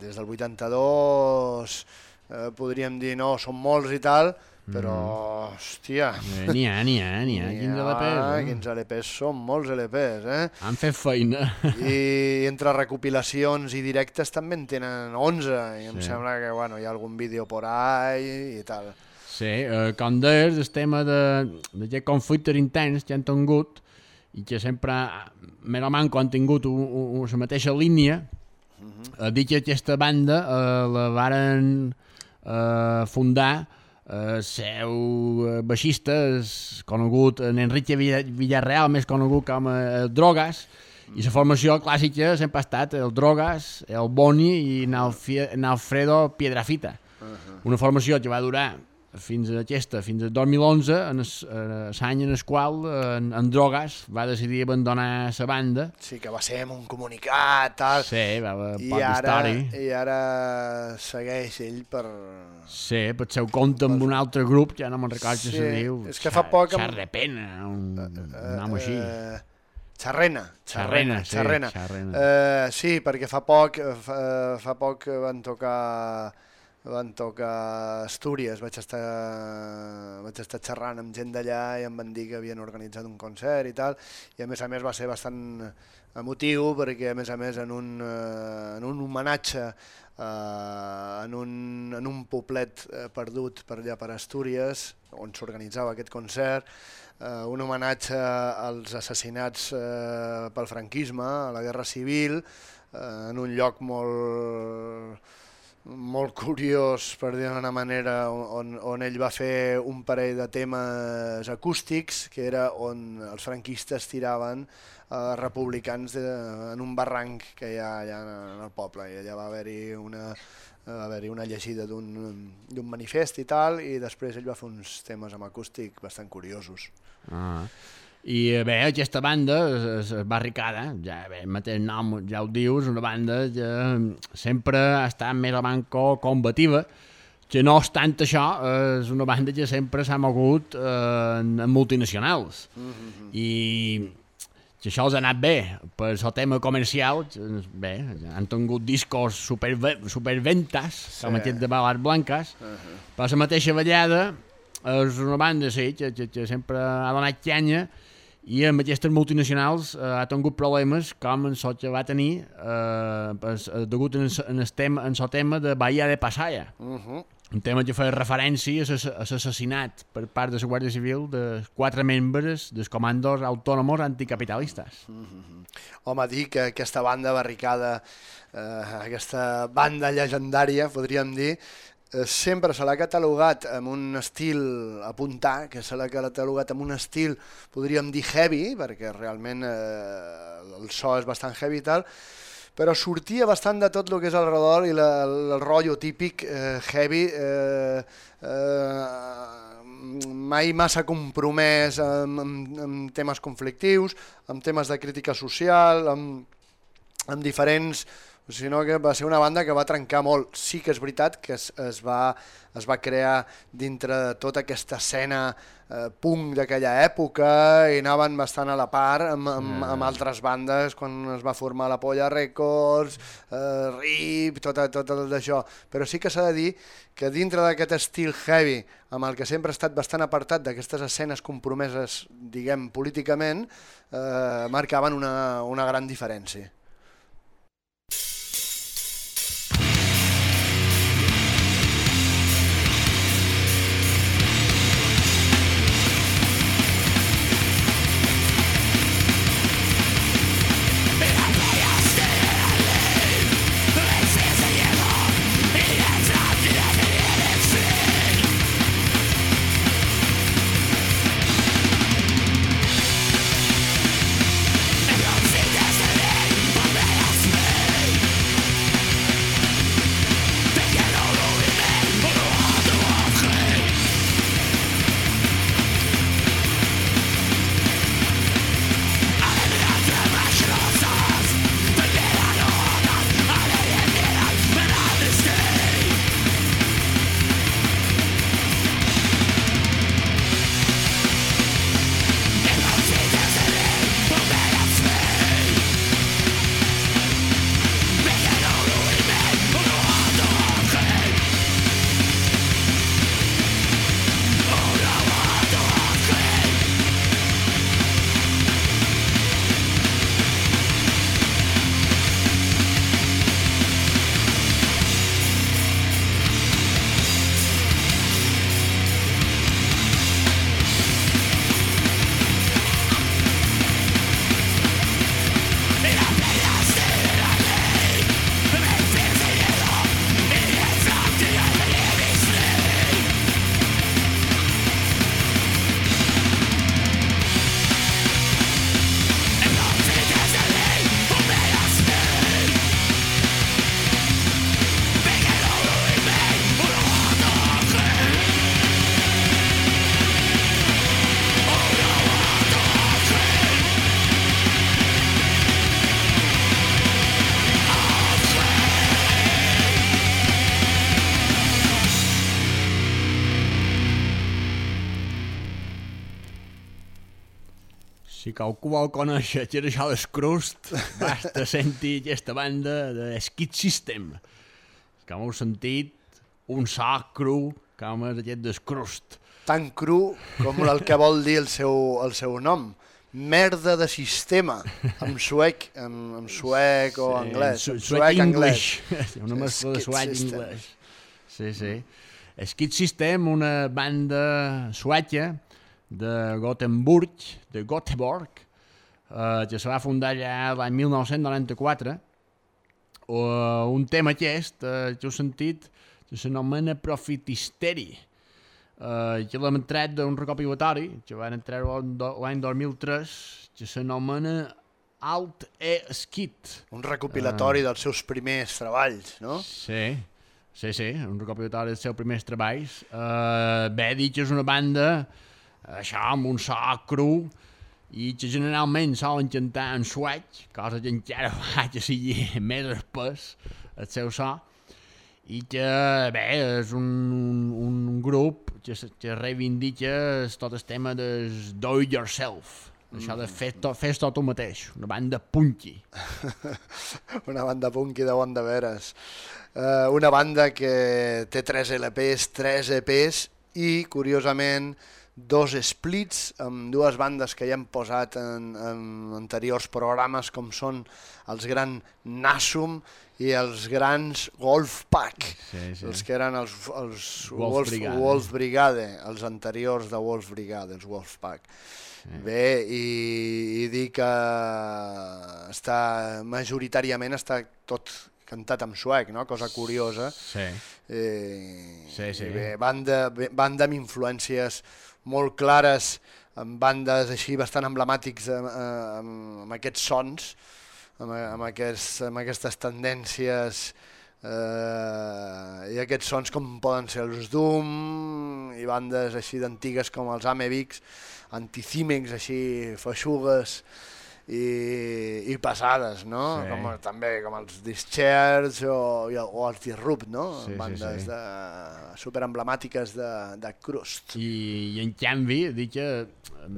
des del 82 eh, podríem dir no, són molts i tal, però, hòstia, Eh, N'hi ha, n'hi ha, n'hi ha. 15 LPs. Eh? 15 LPs són molts LPs, eh? Han fet feina. I entre recopilacions i directes també en tenen 11, i em Sí. sembla que bueno, hi ha algun vídeo por ahí i tal. Sí, eh, com deies, el tema de- d'aquest conflicte intens que han tingut i que sempre, més o menys, han tingut la mateixa línia, uh dir que aquesta banda eh, la varen eh, fundar eh, seu eh, baixista és conegut en Enrique Villa- Villarreal, més conegut com a Drogas, i la formació clàssica sempre ha estat el Drogas, el Boni i Nalfie- Nalfredo Piedrafita. Una formació que va durar fins a aquesta, fins al 2011, en el, eh, l'any en el qual en, en Drogas va decidir abandonar la banda. Sí, que va ser amb un comunicat, tal, Sí, va haver i poc ara, i ara segueix ell per... Sí, per seu compte amb un altre grup, ja no me'n recordo Sí, se diu. és que fa poc Xarrepena, un, un nom així. Eh, Xarrena, Xarrena, Xarrena, sí, Xarrena. Xarrena. Eh, sí, perquè fa poc, fa, fa poc van tocar van tocar Astúries, vaig estar, vaig estar xerrant amb gent d'allà i em van dir que havien organitzat un concert i tal, i a més a més va ser bastant emotiu perquè a més a més en un, eh, en un homenatge eh, en, un, en un poblet eh, perdut per allà per Astúries, on s'organitzava aquest concert, eh, un homenatge als assassinats eh, pel franquisme, a la Guerra Civil, eh, en un lloc molt molt curiós, per dir d'una manera, on, on ell va fer un parell de temes acústics, que era on els franquistes tiraven eh, republicans de, en un barranc que hi ha allà en el poble, i allà va haver-hi una, va haver-hi una llegida d'un d'un manifest i tal, i després ell va fer uns temes amb acústic bastant curiosos. Ah. I eh, bé, aquesta banda, és, és barricada, ja bé, el mateix nom ja ho dius, una banda que sempre ha estat més co- combativa, que no obstant això, és una banda que sempre s'ha mogut eh, en, en multinacionals. I que això els ha anat bé per el tema comercial, bé, han tingut discos super, superventas, sí. com aquest de Bales Blanques, uh -huh. però la mateixa ballada és una banda sí, que, que, que sempre ha donat canya i amb aquestes multinacionals eh, ha tingut problemes com en que va tenir eh, pues, eh, degut en, en, el tema, en el tema de Bahia de Passaya Uh -huh. un tema que feia referència a l'ass- a l'assassinat per part de la Guàrdia Civil de quatre membres dels comandos autònomos anticapitalistes. Home, dir que aquesta banda barricada, eh, aquesta banda llegendària, podríem dir, sempre se l'ha catalogat amb un estil a apuntar, que se l'ha catalogat amb un estil, podríem dir heavy, perquè realment eh, el so és bastant heavy i tal, però sortia bastant de tot el que és el redol i la, el rotllo típic eh, heavy, eh, eh, mai massa compromès amb, amb, amb temes conflictius, amb temes de crítica social, amb, amb diferents sinó que va ser una banda que va trencar molt. Sí que és veritat que es, es, va, es va crear dintre de tota aquesta escena eh, punk d'aquella època i anaven bastant a la part amb, amb, amb altres bandes quan es va formar la Polla Records, eh, RIP, tot, tot el d'això. Però sí que s'ha de dir que dintre d'aquest estil heavy, amb el que sempre ha estat bastant apartat d'aquestes escenes compromeses, diguem, políticament, eh, marcaven una, una gran diferència. Si qualcú vol conèixer què és això d'Escrust, basta sentir aquesta banda de Skid System. Com heu sentit, un so cru com és aquest d'Escrust. Tan cru com el que vol dir el seu, el seu nom. Merda de sistema, en suec, en, en suec o anglès. Su- en Suec anglès. Una mescla de suec anglès. Sí, sí. Skid System, una banda sueca de Gothenburg, de Göteborg, eh, que se va fundar ja l'any 1994. Uh, un tema aquest, eh, que heu sentit, que s'anomena Profitisteri, eh, que l'hem tret d'un recopilatori, que van entrar l'any 2003, que s'anomena Alt e Skid. Un recopilatori Ah. dels seus primers treballs, no? Sí, sí, sí, un recopilatori dels seus primers treballs. Uh, bé, dit que és una banda, això, amb un so cru, i que generalment solen cantar en suec, cosa que encara fa que sigui més espès el seu so, i que, bé, és un, un, un grup que, que reivindica tot el tema del do it yourself, això de fer tot, fes tot tu mateix, una banda punky. una banda punky de bon de veres. Uh, una banda que té 3 LPs, 3 EPs i, curiosament, dos splits amb dues bandes que ja hem posat en, en anteriors programes com són els gran Nasum i els grans Wolfpack, Sí, sí. els que eren els, els Wolf Wolf, Brigade. Wolf Brigade, els anteriors de Wolf Brigade, els Wolfpack. Bé, i, i dir que està majoritàriament està tot cantat en suec, no? cosa curiosa. Sí. Eh, Sí, sí. Bé, banda, banda amb influències molt clares, amb bandes així bastant emblemàtics amb, amb, amb aquests sons, amb, amb, aquests, amb aquestes tendències eh, i aquests sons com poden ser els Doom i bandes així d'antigues com els Amebix, anticímecs així feixugues i, i passades, no? Sí. Com, també com els Discharge o, o els Disrupt, no? Sí, sí, bandes sí. De, super emblemàtiques de, de crust. I, i en canvi, dic que eh,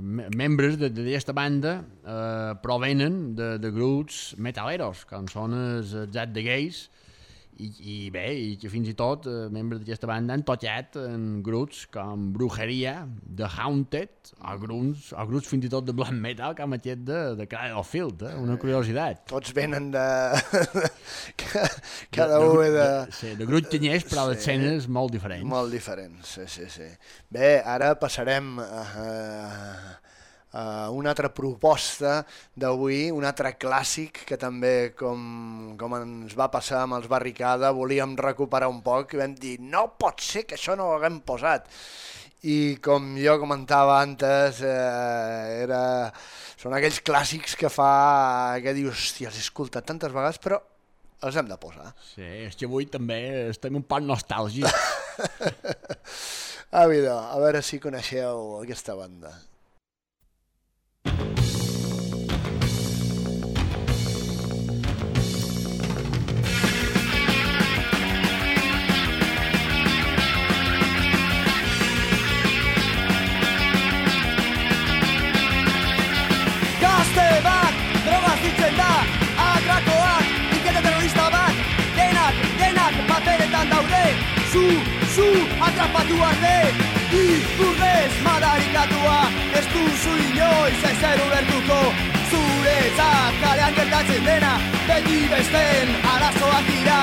me- membres de- d'aquesta banda eh, provenen de, de grups metaleros, com són els Zat de Gays, i, i bé, i que fins i tot eh, membres d'aquesta banda han tocat en grups com Brujeria, The Haunted, o grups, o grups fins i tot de black metal com aquest de, de Cradlefield, eh? una curiositat. Tots venen de... Cada un ve de... Sí, de grups tanyers, però d'escenes molt diferents. Molt diferents, sí, sí, sí. Bé, ara passarem a, a una altra proposta d'avui, un altre clàssic que també, com, com ens va passar amb els Barricada, volíem recuperar un poc i vam dir, no pot ser que això no ho haguem posat. I com jo comentava antes, eh, era... són aquells clàssics que fa... que dius, hòstia, els he escoltat tantes vegades, però els hem de posar. Sí, és que avui també estem un poc nostàlgics. Mira, a veure si coneixeu aquesta banda. Zu, zu, atrapatu arte. Ipurdez madarikatua Ez duzu inoiz ezer ulertuko. Zuretzat kalean gertatzen dena Beti besten arazoak dira.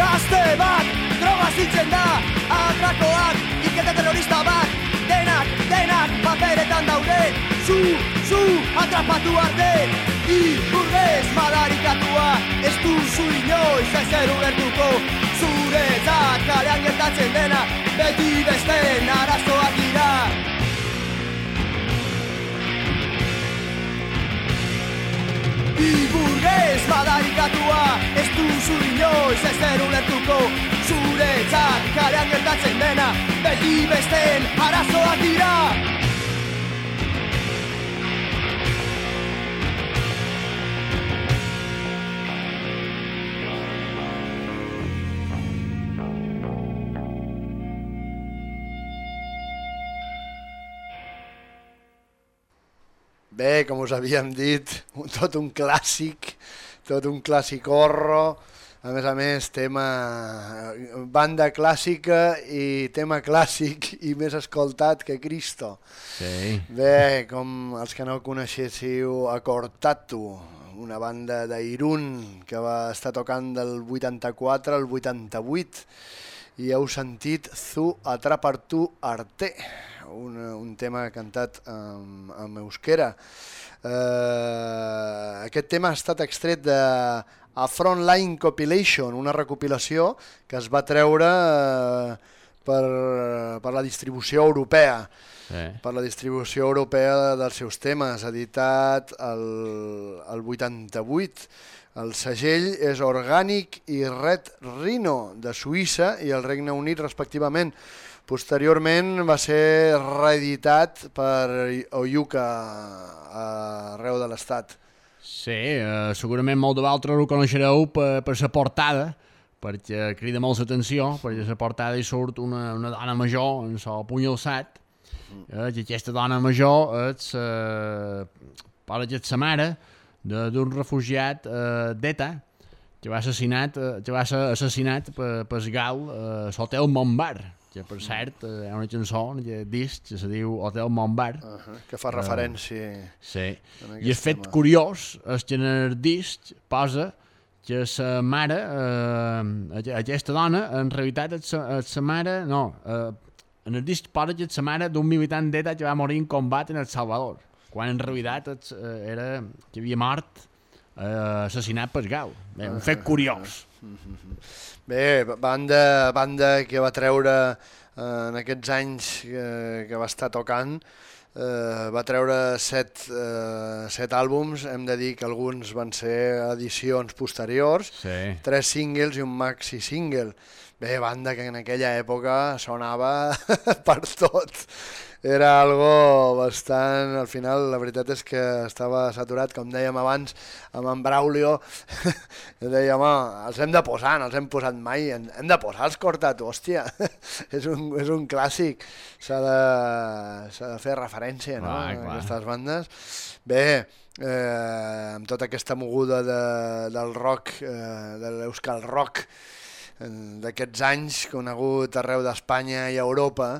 Gazte bat, drogaz ditzen da Atrakoak, inkete terrorista bat. Denak, denak, paperetan daude. Zu, zu, atrapatu arte Ipurdez madarikatua Ez duzu inoiz ezer ulertuko Zuretzat kalean gertatzen dena Beti besten arazoak dira. Iburgez madarikatua Ez duzu inoiz ezer ulertuko Zuretzat kalean gertatzen dena Beti besten arazoak dira. Bé, com us havíem dit, tot un clàssic, tot un clàssic horro, a més a més, tema banda clàssica i tema clàssic i més escoltat que Cristo. Sí. Bé, com els que no coneixéssiu, Acortatu, una banda d'Irun que va estar tocant del 84 al 88 i heu sentit Zu atrapar tu arte, un, un tema cantat en, en euskera. Eh, aquest tema ha estat extret de a Frontline Compilation, una recopilació que es va treure eh, per, per la distribució europea sí. per la distribució europea dels seus temes, editat el, el 88. El segell és Orgànic i Red Rhino de Suïssa i el Regne Unit respectivament. Posteriorment va ser reeditat per Oyuka arreu de l'estat. Sí, eh, segurament molt de vosaltres ho coneixereu per, per la portada, perquè crida molt l'atenció, perquè a la portada hi surt una, una dona major en el puny alçat, eh, i aquesta dona major és, eh, és la mare de- d'un refugiat eh, d'ETA, que va, assassinat, eh, que va ser assassinat per, per Gal eh, a l'Hotel Montbar, que per cert hi ha una cançó, un disc, que se diu Hotel Montbar, Uh -huh, que fa referència... Sí. En I el fet tema. curiós és que en el disc posa que sa mare, eh, aqu- aquesta dona, en realitat és sa, sa mare, no, eh, en el disc posa que és sa mare d'un militant d'ETA que va morir en combat en El Salvador, quan en realitat és, eh, era que havia mort eh, assassinat per Gau. Bé, un fet curiós. Bé, banda, banda que va treure eh, en aquests anys que, que va estar tocant, eh, va treure set, eh, set àlbums, hem de dir que alguns van ser edicions posteriors, Sí. tres singles i un maxi single. Bé, banda que en aquella època sonava per tot. Era algo bastant... Al final, la veritat és que estava saturat, com dèiem abans, amb en Braulio. dèiem, oh, els hem de posar, no els hem posat mai. Hem de posar els Cortato, hòstia. és, un, és un clàssic. S'ha de, de fer referència, no?, Clar, a aquestes bandes. Bé, eh, amb tota aquesta moguda de, del rock, eh, de l'Euskal Rock, d'aquests anys, conegut arreu d'Espanya i Europa,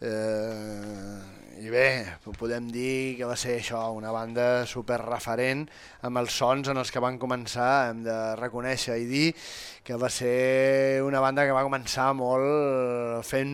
eh, i bé, podem dir que va ser això, una banda super referent amb els sons en els que van començar, hem de reconèixer i dir que va ser una banda que va començar molt fent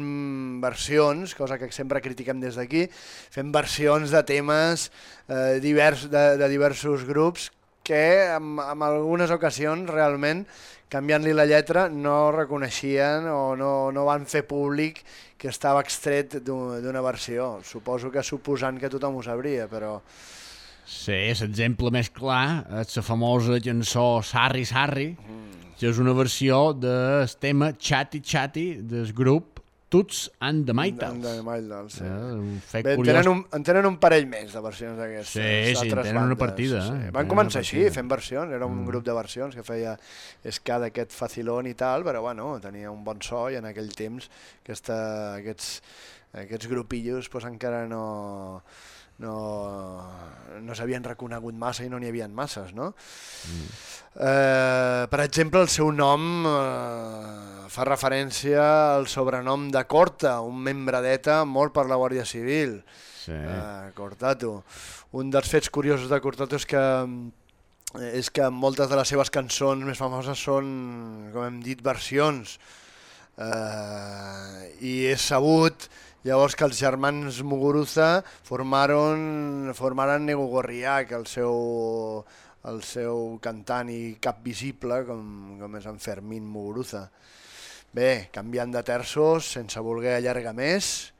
versions, cosa que sempre critiquem des d'aquí, fent versions de temes eh, divers, de, de diversos grups que en, en algunes ocasions realment canviant-li la lletra no reconeixien o no, no van fer públic que estava extret d'un- d'una versió. Suposo que suposant que tothom ho sabria, però... Sí, l'exemple més clar és la famosa cançó Sarri Sarri, que és una versió del tema Chatty Chatty del grup Tuts and the Maitals. De Maitals, sí. Eh, un fet Bé, en curiós. tenen, un, en tenen un parell més de versions d'aquestes. Sí, sí, tenen una bandes, partida, sí, eh? Van començar una així, fent versions, era un grup de versions que feia ska d'aquest facilón i tal, però bueno, tenia un bon so i en aquell temps aquesta, aquests, aquests grupillos pues, encara no, no, no s'havien reconegut massa i no n'hi havien masses, no? Eh, per exemple, el seu nom eh, fa referència al sobrenom de Corta, un membre d'ETA mort per la Guàrdia Civil. Sí. Eh, Cortato. Un dels fets curiosos de Cortato és que és que moltes de les seves cançons més famoses són, com hem dit, versions. Eh, I és sabut llavors que els germans Muguruza formaron, formaren Nego Gorriac, el seu, el seu cantant i cap visible, com, com és en Fermín Muguruza. Bé, canviant de terços, sense voler allargar més,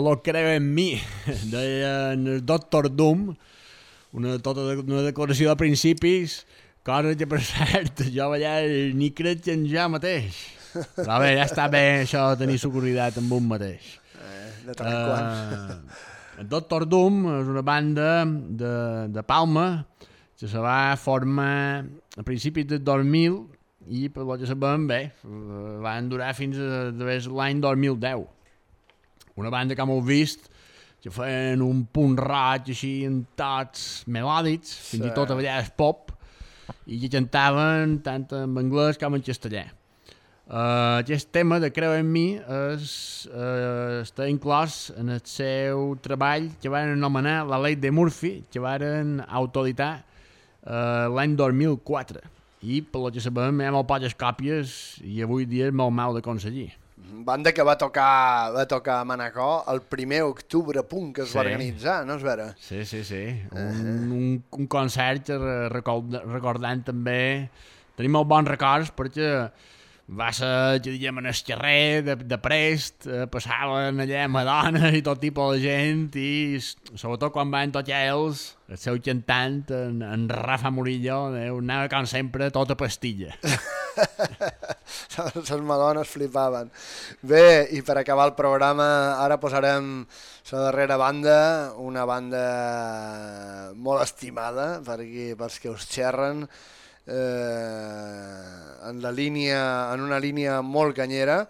Solo creo en mi, el Doctor Doom, una, tota de, una decoració de principis, cosa que, per cert, jo allà ni crec en ja mateix. Però bé, ja està bé això de tenir seguretat amb un mateix. De tant en quant. Uh, Doctor Doom és una banda de, de Palma que se va formar a principis del 2000 i per lo que sabem bé eh, van durar fins a de l'any 2010 una banda que hem vist que feien un punt roig així en tots melòdics, fins Sí. i tot a vegades pop i que cantaven tant en anglès com en castellà. Uh, aquest tema de Creu en mi és, uh, està inclòs en el seu treball que van anomenar la llei de Murphy, que varen autoditar uh, l'any 2004. I, per lo que sabem, hi ha molt poques còpies i avui dia és molt mal d'aconseguir. Banda que va tocar, va tocar a Manacor el primer octubre punt que es va Sí. organitzar, no és vera? Sí, sí, sí. Un, un, un concert record, recordant també... Tenim molt bons records perquè va ser, que diguem, en el carrer de, de Prest, eh, passaven allà Madonna i tot tipus de gent i sobretot quan van tocar ells, el seu cantant, en, en Rafa Murillo, eh, anava com sempre tota pastilla. Les madones flipaven. Bé, i per acabar el programa, ara posarem la darrera banda, una banda molt estimada per aquí, pels que us xerren, eh, en, la línia, en una línia molt canyera,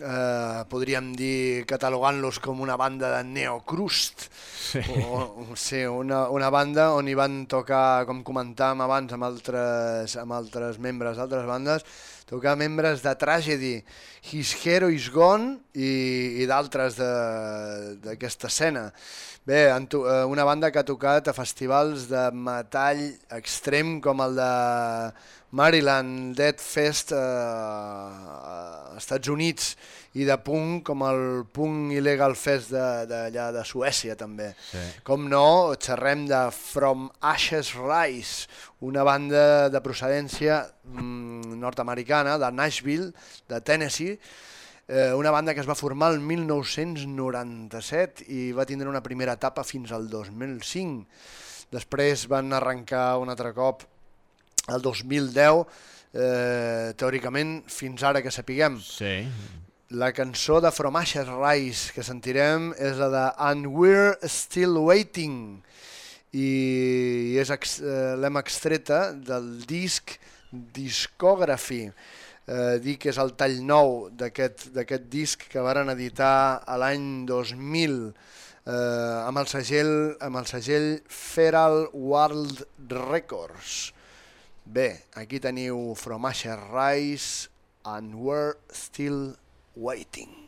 eh, podríem dir catalogant-los com una banda de neocrust, Sí. o, o, sí, una, una banda on hi van tocar, com comentàvem abans amb altres, amb altres membres d'altres bandes, tocar membres de Tragedy, His Hero Is Gone i, i d'altres d'aquesta escena. Bé, eh, una banda que ha tocat a festivals de metall extrem com el de Maryland Dead Fest eh, a Estats Units i de punk com el Punk Illegal Fest de- d'allà de, de Suècia també. Sí. Com no, xerrem de From Ashes Rise, una banda de procedència mm, nord-americana, de Nashville, de Tennessee, eh, una banda que es va formar el 1997 i va tindre una primera etapa fins al 2005. Després van arrencar un altre cop el 2010, eh, teòricament fins ara que sapiguem. Sí. La cançó de From Ashes Rise que sentirem és la de And We're Still Waiting i és ex, eh, l'hem extreta del disc Discography. Eh, dir que és el tall nou d'aquest d'aquest disc que varen editar a l'any 2000 eh, amb el segell amb el segell Feral World Records. Bé, aquí teniu From Asher Rise and We're Still Waiting.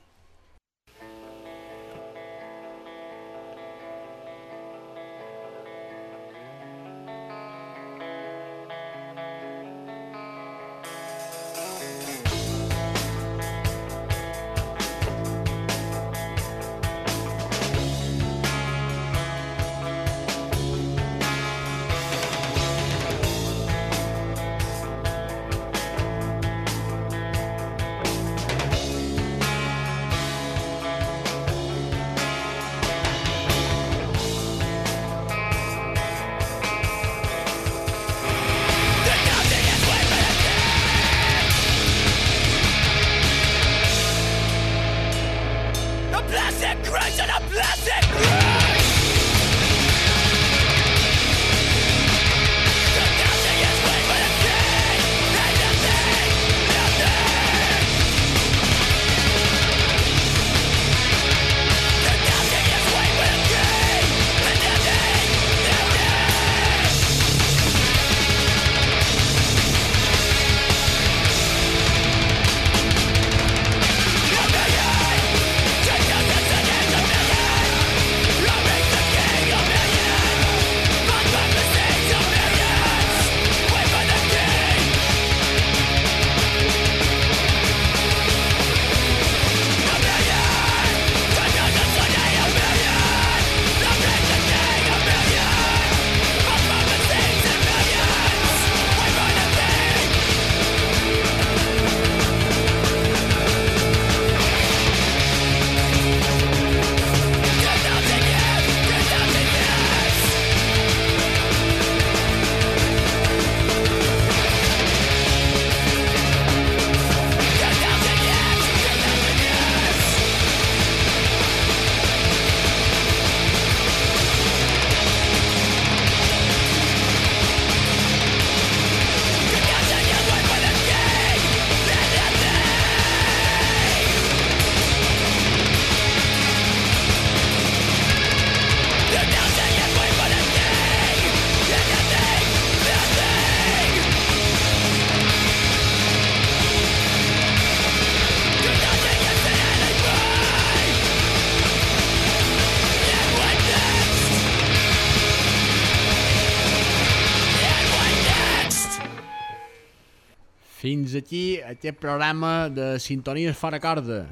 Aquí aquest programa de Sintonies fora corda.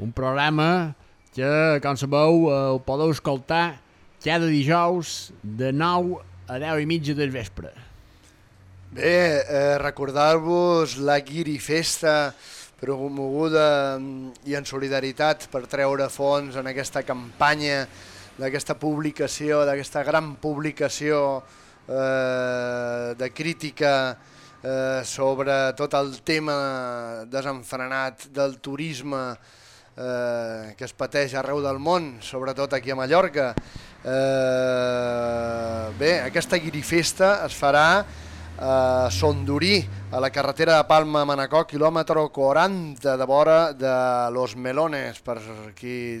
Un programa que, com sabeu, eh, el podeu escoltar cada dijous de 9 a 10 i mitja del vespre. Bé, eh, recordar-vos la Guiri Festa promoguda mm, i en solidaritat per treure fons en aquesta campanya d'aquesta publicació, d'aquesta gran publicació eh, de crítica eh, sobre tot el tema desenfrenat del turisme eh, que es pateix arreu del món, sobretot aquí a Mallorca. Eh, bé, aquesta guirifesta es farà a Sondurí, a la carretera de Palma Manacor, quilòmetre 40 de vora de Los Melones, per qui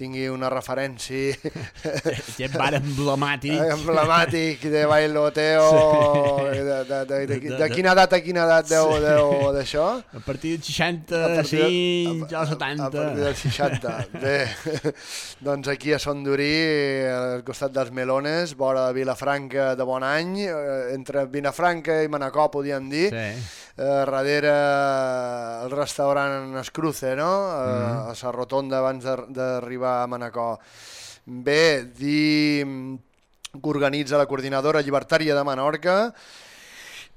tingui una referència Aquest bar emblemàtic. emblemàtic de bailoteo de, de, de, de, de, de quina edat a quina edat deu, deu d'això? A partir dels A partir de- 65 o a- 70. A partir dels 60. Bé, doncs aquí a Sondurí, al costat dels Melones, vora de Vilafranca de Bon Any, eh, entre Vilafranca i Manacor, podríem dir, Sí. Eh, darrere el restaurant Escruce, no? Eh, a la rotonda abans d'arribar a Manacor. Bé, dir que organitza la coordinadora llibertària de Menorca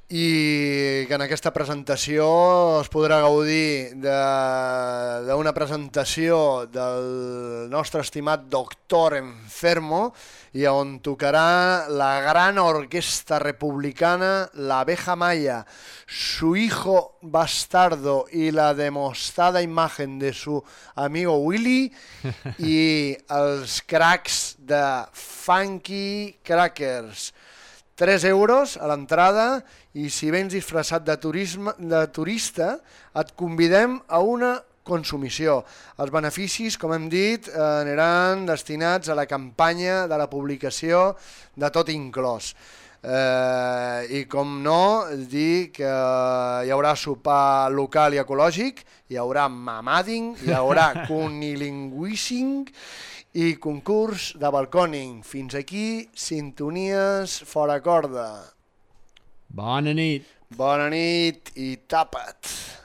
i que en aquesta presentació es podrà gaudir de- d'una presentació del nostre estimat doctor Enfermo i on tocarà la gran orquesta republicana La Abeja Maya, su hijo bastardo y la demostrada imagen de su amigo Willy i els cracs de Funky Crackers. 3 euros a l'entrada i si vens disfressat de, turisme, de turista et convidem a una consumició. Els beneficis, com hem dit, eh, aniran destinats a la campanya de la publicació de tot inclòs. Eh, I com no, dir que hi haurà sopar local i ecològic, hi haurà mamading, hi haurà cunilingüissing i concurs de balcòning. Fins aquí, sintonies fora corda. Bona nit. Bona nit i tapa't.